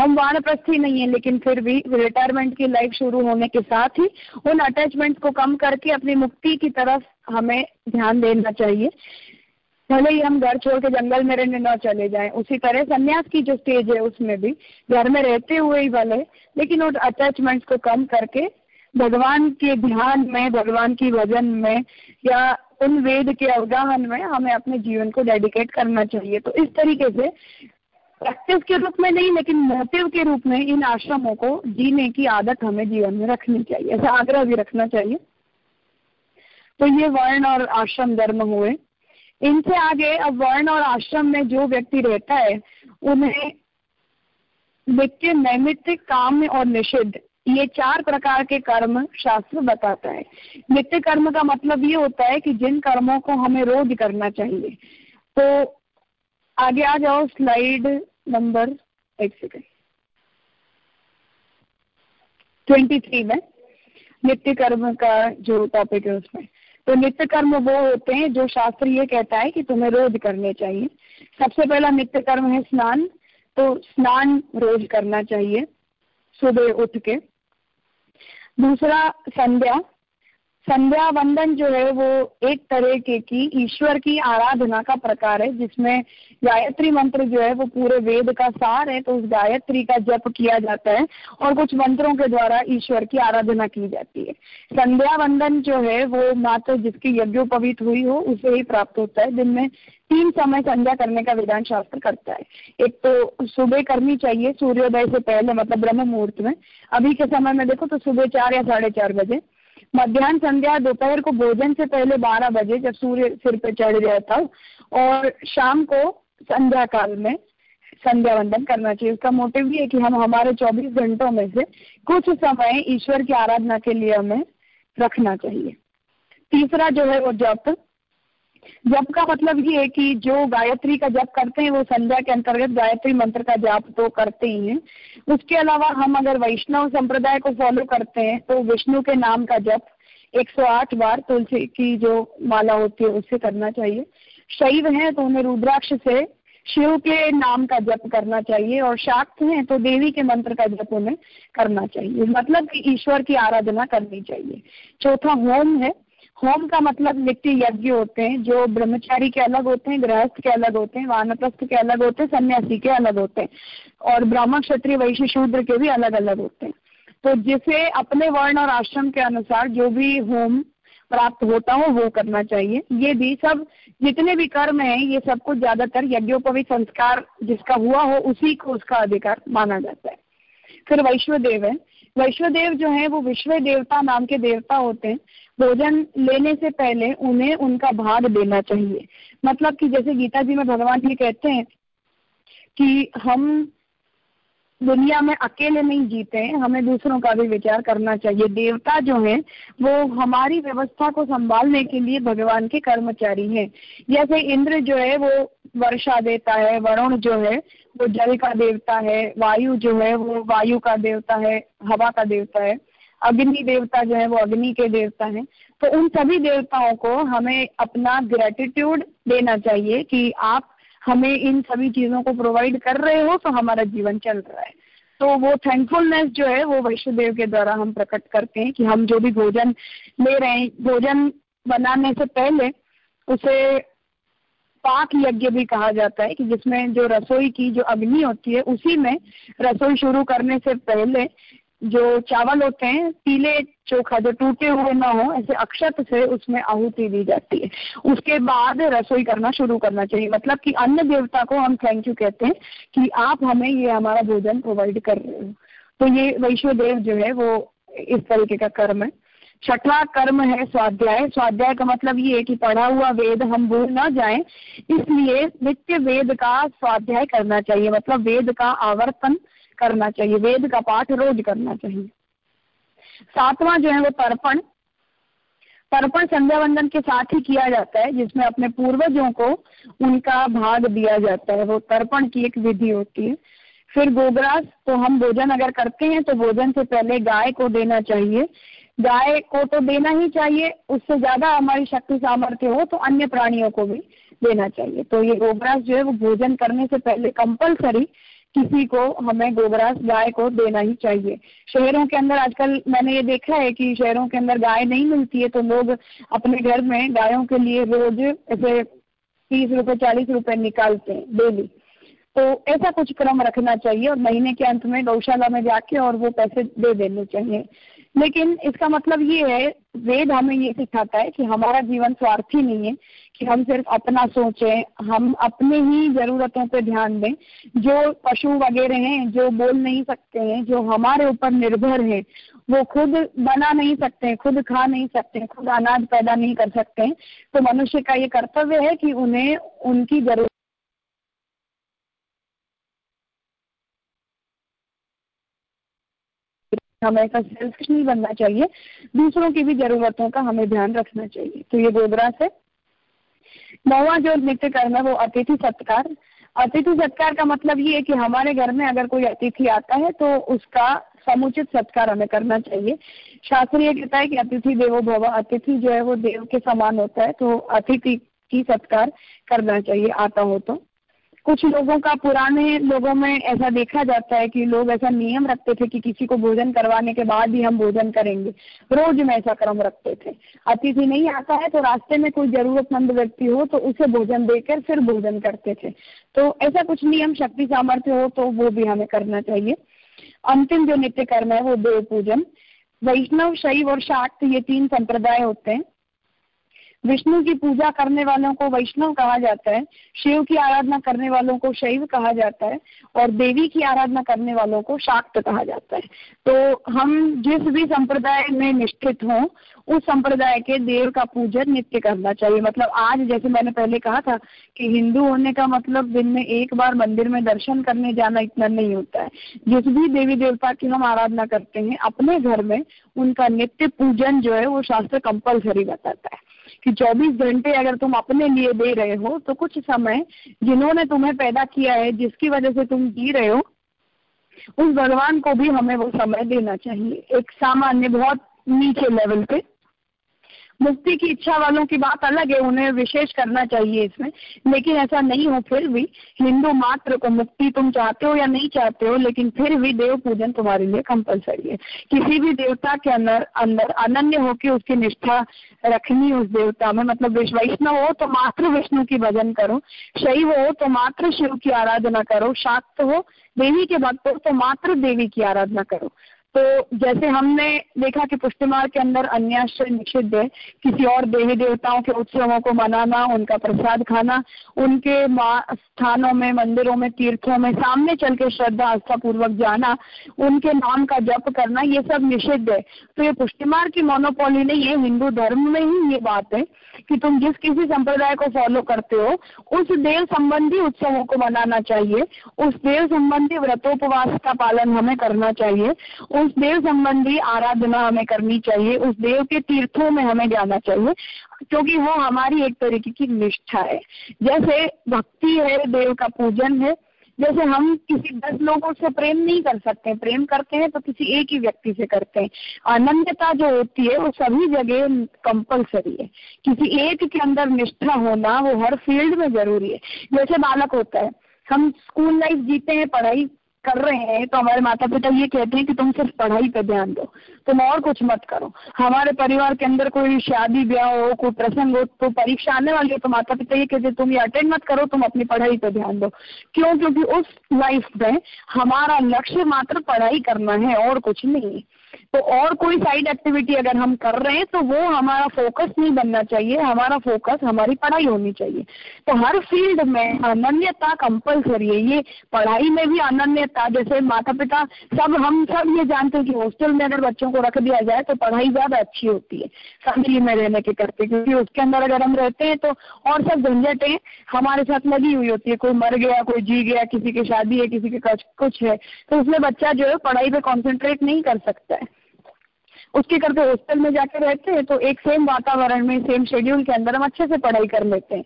हम वानप्रस्थी नहीं है, लेकिन फिर भी रिटायरमेंट की लाइफ शुरू होने के साथ ही उन अटैचमेंट को कम करके अपनी मुक्ति की तरफ़ हमें ध्यान देना चाहिए। भले ही हम घर छोड़ के जंगल में रहने न चले जाए, उसी तरह संन्यास की जो स्टेज है उसमें भी, घर में रहते हुए ही भले, लेकिन उन अटैचमेंट्स को कम करके भगवान के ध्यान में, भगवान की वज़न में या उन वेद के अवगाहन में हमें अपने जीवन को डेडिकेट करना चाहिए। तो इस तरीके से प्रैक्टिस के रूप में नहीं, लेकिन मोटिव के रूप में इन आश्रमों को जीने की आदत हमें जीवन में रखनी चाहिए, ऐसा आग्रह भी रखना चाहिए। तो ये वर्ण और आश्रम धर्म हुए। इनसे आगे अब वर्ण और आश्रम में जो व्यक्ति रहता है, उन्हें नित्य नैमित्तिक काम और निषिद्ध, ये चार प्रकार के कर्म शास्त्र बताता है। नित्य कर्म का मतलब ये होता है कि जिन कर्मों को हमें रोज करना चाहिए। तो आगे आ जाओ स्लाइड नंबर एक सेकेंड ट्वेंटी थ्री में नित्य कर्म का जो टॉपिक है उसमें। तो नित्य कर्म वो होते हैं जो शास्त्र ये कहता है कि तुम्हें रोज करने चाहिए। सबसे पहला नित्य कर्म है स्नान। तो स्नान रोज करना चाहिए, सुबह उठ के। दूसरा संध्या। संध्या वंदन जो है वो एक तरह के की ईश्वर की आराधना का प्रकार है, जिसमें गायत्री मंत्र जो है वो पूरे वेद का सार है तो उस गायत्री का जप किया जाता है और कुछ मंत्रों के द्वारा ईश्वर की आराधना की जाती है। संध्या वंदन जो है वो मात्र जिसकी यज्ञोपवीत हुई हो, उसे ही प्राप्त होता है। दिन में तीन समय संध्या करने का विधान शास्त्र करता है। एक तो सुबह करनी चाहिए, सूर्योदय से पहले मतलब ब्रह्म मुहूर्त में। अभी के समय में देखो तो सुबह चार या साढ़े चार बजे। मध्यान्ह संध्या दोपहर को भोजन से पहले बारह बजे जब सूर्य सिर पे चढ़ गया था और शाम को संध्या काल में संध्या वंदन करना चाहिए। उसका मोटिव ये है कि हम हमारे 24 घंटों में से कुछ समय ईश्वर की आराधना के लिए हमें रखना चाहिए। तीसरा जो है वो जप। जप का मतलब ये है कि जो गायत्री का जप करते हैं, वो संध्या के अंतर्गत गायत्री मंत्र का जाप तो करते ही हैं। उसके अलावा हम अगर वैष्णव संप्रदाय को फॉलो करते हैं तो विष्णु के नाम का जप 108 बार तुलसी की जो माला होती है उससे करना चाहिए। शैव है तो उन्हें रुद्राक्ष से शिव के नाम का जप करना चाहिए, और शाक्त हैं तो देवी के मंत्र का जप उन्हें करना चाहिए। मतलब कि ईश्वर की आराधना करनी चाहिए। चौथा होम है होम का मतलब नित्य यज्ञ होते हैं, जो ब्रह्मचारी के अलग होते हैं, गृहस्थ के अलग होते हैं, वानप्रस्थ के अलग होते हैं, सन्यासी के अलग होते हैं और ब्राह्मण, क्षत्रिय, वैश्य, शूद्र के भी अलग अलग होते हैं। तो जिसे अपने वर्ण और आश्रम के अनुसार जो भी होम प्राप्त होता हो, वो करना चाहिए। ये भी सब जितने भी कर्म है, ये सब कुछ ज़्यादातर यज्ञोपवी संस्कार जिसका हुआ हो, उसी को उसका अधिकार माना जाता है। फिर वैश्वदेव है। वैश्वदेव जो है, वो विश्व देवता नाम के देवता होते हैं। भोजन लेने से पहले उन्हें उनका भाग देना चाहिए। मतलब कि जैसे गीता जी में भगवान जी कहते हैं कि हम दुनिया में अकेले नहीं जीते हैं, हमें दूसरों का भी विचार करना चाहिए। देवता जो है, वो हमारी व्यवस्था को संभालने के लिए भगवान के कर्मचारी हैं। जैसे इंद्र जो है, वो वर्षा देता है, वरुण जो है, वो जल का देवता है, वायु जो है, वो वायु का देवता है, हवा का देवता है। अग्नि देवता जो है वो अग्नि के देवता है। तो उन सभी देवताओं को हमें अपना ग्रेटिट्यूड देना चाहिए कि आप हमें इन सभी चीज़ों को प्रोवाइड कर रहे हो तो हमारा जीवन चल रहा है। तो वो थैंकफुलनेस जो है, वो वैष्णदेव के द्वारा हम प्रकट करते हैं कि हम जो भी भोजन ले रहे हैं, भोजन बनाने से पहले उसे पाक यज्ञ भी कहा जाता है कि जिसमें जो रसोई की जो अग्नि होती है, उसी में रसोई शुरू करने से पहले जो चावल होते हैं, पीले चोखा जो टूटे हुए ना हो, ऐसे अक्षत से उसमें आहुति दी जाती है। उसके बाद रसोई करना शुरू करना चाहिए। मतलब कि अन्य देवता को हम थैंक यू कहते हैं कि आप हमें ये हमारा भोजन प्रोवाइड कर रहे हो। तो ये वैश्व देव जो है, वो इस तरीके का कर्म है। छठवा कर्म है स्वाध्याय। स्वाध्याय का मतलब ये है कि पढ़ा हुआ वेद हम भूल ना जाए, इसलिए नित्य वेद का स्वाध्याय करना चाहिए। मतलब वेद का आवर्तन करना चाहिए, वेद का पाठ रोज करना चाहिए। सातवां जो है वो तर्पण। तर्पण संध्या वंदन के साथ ही किया जाता है, जिसमें अपने पूर्वजों को उनका भाग दिया जाता है। वो तर्पण की एक विधि होती है। फिर गोबरास तो हम भोजन अगर करते हैं तो भोजन से पहले गाय को देना चाहिए। गाय को तो देना ही चाहिए, उससे ज़्यादा हमारी शक्ति सामर्थ्य हो तो अन्य प्राणियों को भी देना चाहिए। तो ये गोबरास जो है वो भोजन करने से पहले कंपलसरी किसी को हमें गोबरास गाय को देना ही चाहिए। शहरों के अंदर आजकल मैंने ये देखा है कि शहरों के अंदर गाय नहीं मिलती है तो लोग अपने घर में गायों के लिए रोज ऐसे तीस रुपए, चालीस रुपए निकालते हैं डेली। तो ऐसा कुछ क्रम रखना चाहिए और महीने के अंत में गौशाला में जाके और वो पैसे दे देने चाहिए। लेकिन इसका मतलब ये है, वेद हमें ये सिखाता है कि हमारा जीवन स्वार्थी नहीं है, कि हम सिर्फ़ अपना सोचें, हम अपने ही जरूरतों पर ध्यान दें। जो पशु वगैरह हैं, जो बोल नहीं सकते हैं, जो हमारे ऊपर निर्भर है, वो खुद बना नहीं सकते हैं, खुद खा नहीं सकते हैं, खुद अनाज पैदा नहीं कर सकते तो मनुष्य का ये कर्तव्य है कि उन्हें, उनकी ज़रूरत हमें सेल्फिश नहीं बनना चाहिए, दूसरों की भी जरूरतों का हमें ध्यान रखना चाहिए। तो ये गोदरास है। नौवा जो नित्य कर्म है, वो अतिथि सत्कार। अतिथि सत्कार का मतलब ये है कि हमारे घर में अगर कोई अतिथि आता है तो उसका समुचित सत्कार हमें करना चाहिए। शास्त्र ये कहता है कि अतिथि देवो भव, अतिथि जो है वो देव के समान होता है तो अतिथि की सत्कार करना चाहिए, आता हो तो। कुछ लोगों का, पुराने लोगों में ऐसा देखा जाता है कि लोग ऐसा नियम रखते थे कि किसी को भोजन करवाने के बाद ही हम भोजन करेंगे। रोज में ऐसा क्रम रखते थे। अतिथि नहीं आता है तो रास्ते में कोई जरूरतमंद व्यक्ति हो तो उसे भोजन देकर फिर भोजन करते थे। तो ऐसा कुछ नियम, शक्ति, सामर्थ्य हो तो वो भी हमें करना चाहिए। अंतिम जो नित्य कर्म है वो देव पूजन वैष्णव, शैव और शाक्त ये तीन संप्रदाय होते हैं। विष्णु की पूजा करने वालों को वैष्णव कहा जाता है, शिव की आराधना करने वालों को शैव कहा जाता है और देवी की आराधना करने वालों को शाक्त कहा जाता है। तो हम जिस भी संप्रदाय में निष्ठित हों, उस संप्रदाय के देव का पूजन नित्य करना चाहिए। मतलब आज जैसे मैंने पहले कहा था कि हिंदू होने का मतलब दिन में एक बार मंदिर में दर्शन करने जाना इतना नहीं होता है। जिस भी देवी देवता की हम आराधना करते हैं, अपने घर में उनका नित्य पूजन जो है, वो शास्त्र कंपलसरी बताता है। कि 24 घंटे अगर तुम अपने लिए दे रहे हो तो कुछ समय जिन्होंने तुम्हें पैदा किया है, जिसकी वजह से तुम जी रहे हो, उस भगवान को भी हमें वो समय देना चाहिए। एक सामान्य, बहुत नीचे लेवल पे मुक्ति की इच्छा वालों की बात अलग है, उन्हें विशेष करना चाहिए इसमें। लेकिन ऐसा नहीं हो, फिर भी हिंदू मात्र को मुक्ति तुम चाहते हो या नहीं चाहते हो, लेकिन फिर भी देव पूजन तुम्हारे लिए कंपलसरी है। किसी भी देवता के अंदर अंदर अनन्य होकर उसकी निष्ठा रखनी उस देवता में मतलब वैष्णव हो तो मात्र विष्णु की भजन करो, शैव हो तो मात्र शिव की आराधना करो, शाक्त हो देवी के भक्त हो तो मात्र देवी की आराधना करो। तो जैसे हमने देखा कि पुष्टिमार के अंदर अन्याश्रय निषिद्ध है, किसी और देवी देवताओं के उत्सवों को मनाना, उनका प्रसाद खाना, उनके स्थानों में, मंदिरों में, तीर्थों में, सामने चल के श्रद्धा आस्था पूर्वक जाना, उनके नाम का जप करना, ये सब निषिद्ध है। तो ये पुष्टिमार की मोनोपोली नहीं है हिंदू धर्म में ही ये बात है कि तुम जिस किसी संप्रदाय को फॉलो करते हो, उस देव संबंधी उत्सवों को मनाना चाहिए, उस देव संबंधी व्रतोपवास का पालन हमें करना चाहिए उस देव संबंधी आराधना हमें करनी चाहिए, उस देव के तीर्थों में हमें जाना चाहिए, क्योंकि वो हमारी एक तरीके की निष्ठा है। जैसे भक्ति है, देव का पूजन है, जैसे हम किसी दस लोगों से प्रेम नहीं कर सकते, प्रेम करते हैं तो किसी एक ही व्यक्ति से करते हैं। अनन्यता जो होती है, वो सभी जगह कंपलसरी है। किसी एक के अंदर निष्ठा होना, वो हर फ़ील्ड में ज़रूरी है। जैसे बालक होता है, हम स्कूल लाइफ जीते हैं, पढ़ाई कर रहे हैं तो हमारे माता पिता ये कहते हैं कि तुम सिर्फ़ पढ़ाई पे ध्यान दो, तुम और कुछ मत करो। हमारे परिवार के अंदर कोई शादी, ब्याह हो, कोई प्रसंग हो तो परीक्षा आने वाली हो तो माता पिता ये कहते तुम ये अटेंड मत करो, तुम अपनी पढ़ाई पे ध्यान दो। क्यों? क्योंकि उस लाइफ में हमारा लक्ष्य मात्र पढ़ाई करना है, और कुछ नहीं। तो और कोई साइड एक्टिविटी अगर हम कर रहे हैं तो वो हमारा फोकस नहीं बनना चाहिए। हमारा फोकस हमारी पढ़ाई होनी चाहिए। तो हर फ़ील्ड में अनन्यता कंपलसरी है। ये पढ़ाई में भी अनन्यता, जैसे माता पिता सब हम सब ये जानते हैं कि हॉस्टल में अगर बच्चों को रख दिया जाए तो पढ़ाई ज़्यादा अच्छी होती है। फैमिली में रहने के करते, क्योंकि उसके अंदर अगर हम रहते हैं तो और सब झंझटें हमारे साथ लगी हुई होती है। कोई मर गया, कोई जी गया, किसी की शादी है, किसी के कुछ है। तो उसमें बच्चा जो है, पढ़ाई पे कॉन्सेंट्रेट नहीं कर सकता है। उसके करके हॉस्टल में जाके रहते हैं तो एक सेम वातावरण में सेम शेड्यूल के अंदर हम अच्छे से पढ़ाई कर लेते हैं।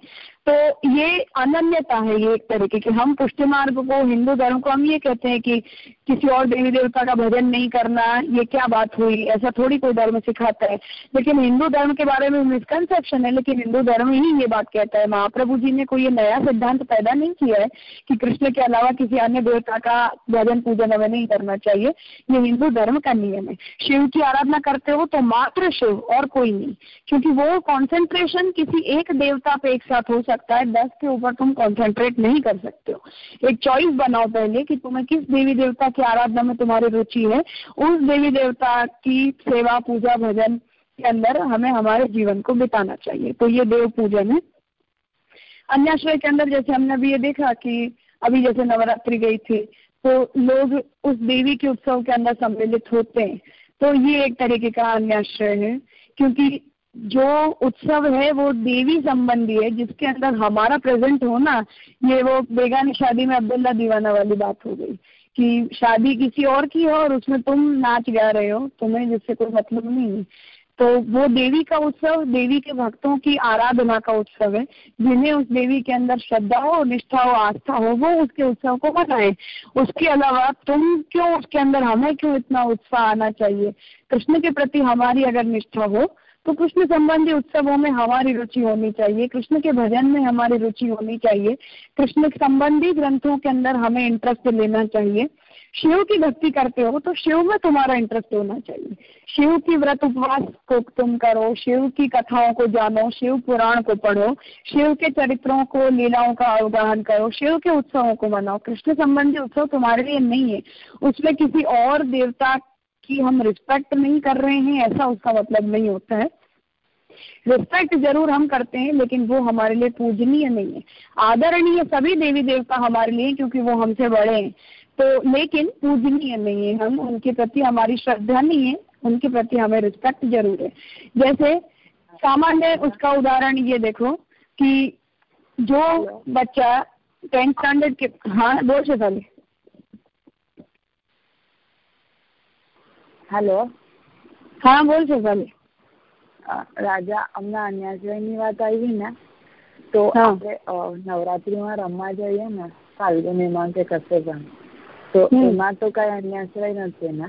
तो ये अनन्यता है ये एक तरीके की। हम पुष्टि मार्ग को, हिंदू धर्म को हम ये कहते हैं कि किसी और देवी देवता का भजन नहीं करना, ये क्या बात हुई? ऐसा थोड़ी कोई धर्म सिखाता है। लेकिन हिंदू धर्म के बारे में मिसकनसेप्शन है, लेकिन हिंदू धर्म ही ये बात कहता है। महाप्रभु जी ने कोई ये नया सिद्धांत पैदा नहीं किया है कि कृष्ण के अलावा किसी अन्य देवता का भजन, पूजन हमें नहीं करना चाहिए। ये हिंदू धर्म का नियम है। शिव की आराधना करते हो तो मात्र शिव और कोई नहीं। क्योंकि वो कॉन्सेंट्रेशन किसी एक देवता पे एक साथ हो सकता सकता है दस के ऊपर तुम कंसंट्रेट नहीं कर सकते हो। एक चॉइस बनाओ पहले कि तुम्हें किस देवी देवता की आराधना में तुम्हारी रुचि है। उस देवी देवता की सेवा, पूजा, भजन के अंदर हमें हमारे जीवन को बिताना चाहिए। तो ये देव पूजन है। अन्याश्रय के अंदर जैसे हमने अभी ये देखा कि अभी जैसे नवरात्रि गई थी तो लोग उस देवी के उत्सव के अंदर सम्मिलित होते हैं। तो ये एक तरीके का अन्याश्रय है, क्योंकि जो उत्सव है, वो देवी संबंधी है, जिसके अंदर हमारा प्रेजेंट होना ये वो बेगानी शादी में अब्दुल्ला दीवाना वाली बात हो गई कि शादी किसी और की है और उसमें तुम नाच गा रहे हो, तुम्हें जिससे कोई मतलब नहीं है। तो वो देवी का उत्सव, देवी के भक्तों की आराधना का उत्सव है, जिन्हें उस देवी के अंदर श्रद्धा हो, निष्ठा हो, आस्था हो, वो उसके उत्सव को मनाए। उसके अलावा तुम क्यों उसके अंदर हमें क्यों इतना उत्साह आना चाहिए? कृष्ण के प्रति हमारी अगर निष्ठा हो तो कृष्ण संबंधी उत्सवों में हमारी रुचि होनी चाहिए, कृष्ण के भजन में हमारी रुचि होनी चाहिए, कृष्ण संबंधी ग्रंथों के अंदर हमें इंटरेस्ट लेना चाहिए। शिव की भक्ति करते हो तो शिव में तुम्हारा इंटरेस्ट होना चाहिए। शिव की व्रत उपवास को तुम करो, शिव की कथाओं को जानो, शिव पुराण को पढ़ो, शिव के चरित्रों को, लीलाओं का अवगाहन करो, शिव के उत्सवों को मनाओ। कृष्ण संबंधी उत्सव तुम्हारे लिए नहीं है। उसमें किसी और देवता की हम रिस्पेक्ट नहीं कर रहे हैं, ऐसा उसका मतलब नहीं होता है। रिस्पेक्ट ज़रूर हम करते हैं, लेकिन वो हमारे लिए पूजनीय नहीं है। आदरणीय सभी देवी देवता हमारे लिए, क्योंकि वो हमसे बड़े हैं। तो लेकिन पूजनीय नहीं है हम, उनके प्रति हमारी श्रद्धा नहीं है, उनके प्रति हमें रिस्पेक्ट ज़रूर है। जैसे सामान्य उसका उदाहरण ये देखो कि जो बच्चा टेंथ स्टैंडर्ड के हाँ बोल से હેલો હા બોલ છો ભલે રાજા અમને અન્યાશ્રયની વાત આવી ને તો આપણે નવરાત્રીમાં રમવા જઈએ ને ફાલ્ગુનીમાં કે કશે પણ તો એમાં તો કઈ અન્યાશ્રય નથી ને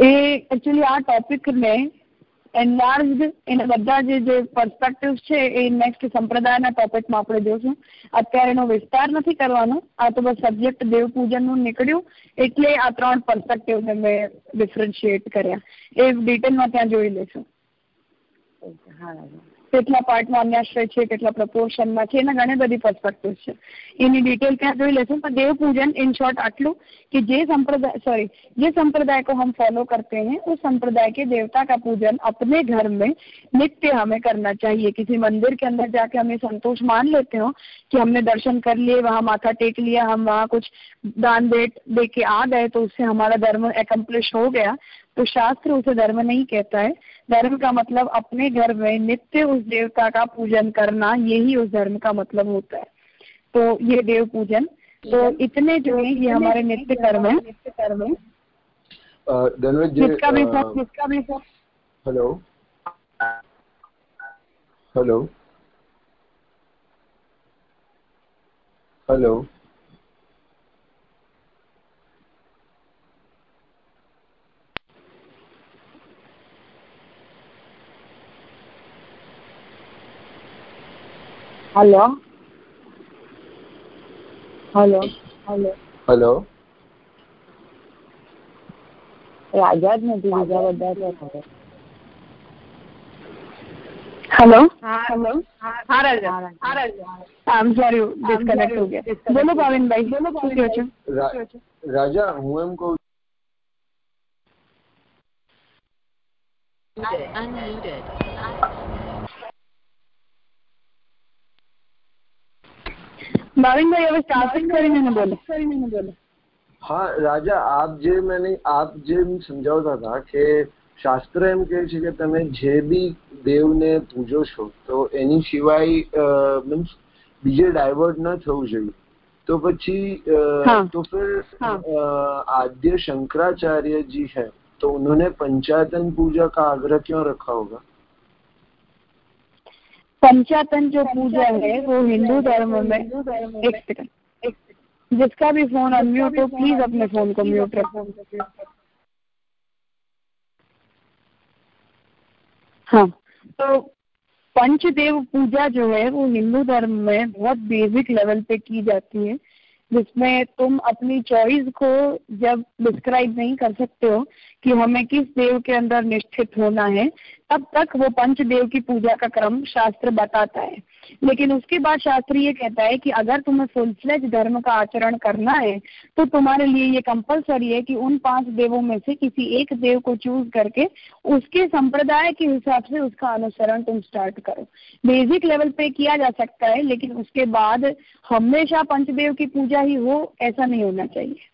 એ એકચ્યુઅલી આ ટોપિકને એનલાર્જડ એના બધા જે જે પર્સપેક્ટિવ છે એ નેક્સ્ટ સંપ્રદાયના ટોપિકમાં આપણે જોશું. અત્યારે એનો વિસ્તાર નથી કરવાનો. આ તો બસ સબ્જેક્ટ દેવ પૂજનનું નીકળ્યું. એટલે આ ત્રણ પર્સપેક્ટિવને મેં ડિફરન્શિએટ કર્યા. એ ડિટેલમાં ત્યાં જોઈ લેશું હા. કેટલા પાર્ટમાં અન્યાશ્રય છે કેટલા પ્રપોર્શનમાં છે એના ઘણી બધી પર્સપેક્ટિવ છે એની ડિટેલ ત્યાં જોઈ लेसूं पर देव पूजन इन शॉर्ट आटलू कि जे संप्रदाय सॉरी जे संप्रदाय को हम फॉलो करते हैं उस संप्रदाय के देवता का पूजन अपने घर में नित्य हमें करना चाहिए किसी मंदिर के अंदर जाके हमें संतोष मान लेते हो कि हमने दर्शन कर लिए वहां माथा टेक लिया हम वहां कुछ दान देट दे के आ गए तो उससे हमारा धर्म एकम्प्लिश हो गया तो शास्त्र उसे धर्म नहीं कहता है। धर्म का मतलब अपने घर में नित्य उस देवता का पूजन करना यही उस धर्म का मतलब होता है। तो ये देव पूजन। तो इतने जो है ये हमारे नित्य कर्म है। नित्य कर्म है जिसका भी सब जिसका भी सब hello. Hello. Hello. Hello hello hello hello રાજા જ નથી બીજા બધા તો हेलो हेलो हाँ राजा हाँ Raja I am sorry disconnect हो गया बोलो भाविन भाई बोलो भाविन राजा હું એમ કહું unmuted भाविन भाई હવે સ્ટાર્ટ કરીને બોલો કરીને બોલો હા રાજા આપ જે મને આપ જેમ સમજાવતા હતા કે શાસ્ત્ર એમ કહે છે કે તમે જે બી દેવને પૂજો છો તો એની સિવાય મીન્સ બીજે ડાયવર્ટ ન થવું જોઈએ तो પછી तो फिर आद्य शंकराचार्य जी है तो उन्होंने पंचायतन पूजा का आग्रह क्यों रखा होगा पंचातन जो पूजा है वो हिंदू धर्म में एक सेकंड जिसका भी फ़ोन अनम्यूट हो प्लीज़ अपने फ़ोन को म्यूट रखो। हाँ तो पंचदेव पूजा जो है वो हिंदू धर्म में बहुत बेसिक लेवल पे की जाती है जिसमें तुम अपनी चॉइस को जब डिस्क्राइब नहीं कर सकते हो कि हमें किस देव के अंदर निष्ठित होना है तब तक वो पंचदेव की पूजा का क्रम शास्त्र बताता है। लेकिन उसके बाद शास्त्र ये कहता है कि अगर तुम्हें फुल फ्लेज धर्म का आचरण करना है तो तुम्हारे लिए ये कंपलसरी है कि उन पाँच देवों में से किसी एक देव को चूज़ करके उसके संप्रदाय के हिसाब से उसका अनुसरण तुम स्टार्ट करो। बेसिक लेवल पे किया जा सकता है, लेकिन उसके बाद हमेशा पंचदेव की पूजा ही हो, ऐसा नहीं होना चाहिए।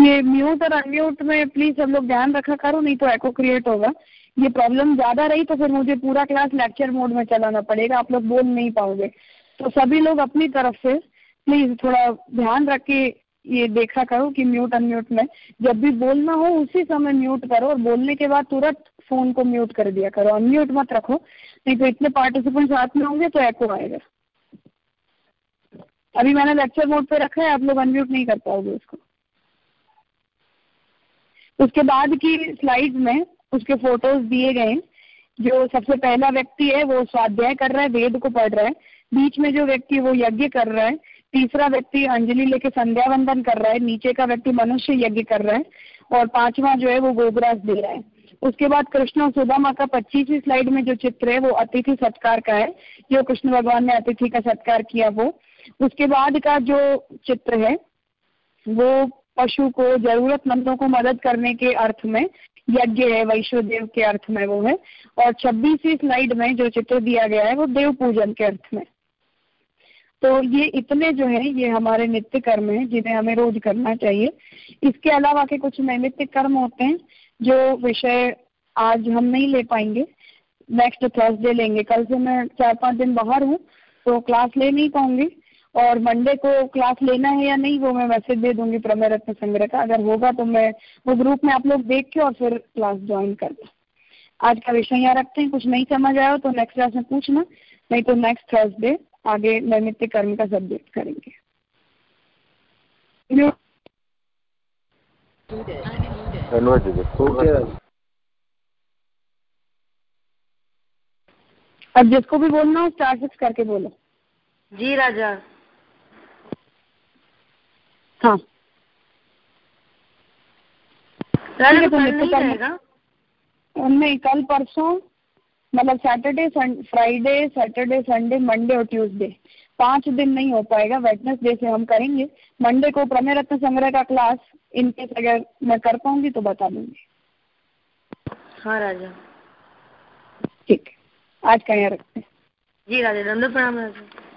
ये म्यूट और अनम्यूट में प्लीज़ सब लोग ध्यान रखा करो, नहीं तो एको क्रिएट होगा। ये प्रॉब्लम ज़्यादा रही तो फिर मुझे पूरा क्लास लेक्चर मोड में चलाना पड़ेगा, आप लोग बोल नहीं पाओगे। तो सभी लोग अपनी तरफ़ से प्लीज़ थोड़ा ध्यान रख के ये देखा करो कि म्यूट अनम्यूट में जब भी बोलना हो उसी समय म्यूट करो और बोलने के बाद तुरंत फ़ोन को म्यूट कर दिया करो। अनम्यूट मत रखो, नहीं तो इतने पार्टिसिपेंट साथ में होंगे तो एको आएगा। अभी मैंने लेक्चर मोड पे रखा है, आप लोग अनम्यूट नहीं कर पाओगे उसको। उसके बाद की स्लाइड में उसके फ़ोटोज़ दिए गए, जो सबसे पहला व्यक्ति है, वो स्वाध्याय कर रहा है, वेद को पढ़ रहा है। बीच में जो व्यक्ति वो यज्ञ कर रहा है, तीसरा व्यक्ति अंजलि लेके संध्या वंदन कर रहा है, नीचे का व्यक्ति मनुष्य यज्ञ कर रहा है, और पांचवा जो है वो गोग्रास दे रहा है। उसके बाद कृष्ण और सुदामा का पच्चीसवीं स्लाइड में जो चित्र है, वो अतिथि सत्कार का है, जो कृष्ण भगवान ने अतिथि का सत्कार किया वो। उसके बाद का जो चित्र है, वो पशु को जरूरतमंदों को मदद करने के अर्थ में यज्ञ है वैश्वदेव के अर्थ में वो है। और छब्बीसवीं स्लाइड में जो चित्र दिया गया है, वो देव पूजन के अर्थ में। तो ये इतने जो है, ये हमारे नित्य कर्म है, जिन्हें हमें रोज करना चाहिए। इसके अलावा के कुछ नैमित्तिक कर्म होते हैं, जो विषय आज हम नहीं ले पाएँगे। नेक्स्ट थर्सडे लेंगे। कल से मैं चार पाँच दिन बाहर हूँ तो क्लास ले नहीं पाऊँगी। और मंडे को क्लास लेना है या नहीं वो मैं मैसेज दे दूँगी प्रमेय रत्न संग्रह का। अगर होगा तो मैं वो ग्रुप में आप लोग देख के और फिर क्लास ज्वाइन कर दू। आज का विषय यहाँ रखते हैं। कुछ नहीं समझ आया तो नेक्स्ट क्लास में पूछना। नहीं तो नेक्स्ट थर्सडे आगे नैमित्य कर्म का सब्जेक्ट करेंगे। अब जिसको भी बोलना हो स्टार सिक्स करके बोलो। जी राजा। हाँ। राजा तो कल नहीं नहीं कल परसों मतलब Saturday Friday Saturday Sunday Monday और ट्यूसडे। पाँच दिन नहीं हो पाएगा वेटनेसडे से हम करेंगे। मंडे को प्रमेय रत्न संग्रह का क्लास इनकेस अगर मैं कर पाऊँगी तो बता दूँगी। हाँ राजा। ठीक। आज का यहाँ रखते हैं। जी राजा दंड प्रणाम राजा।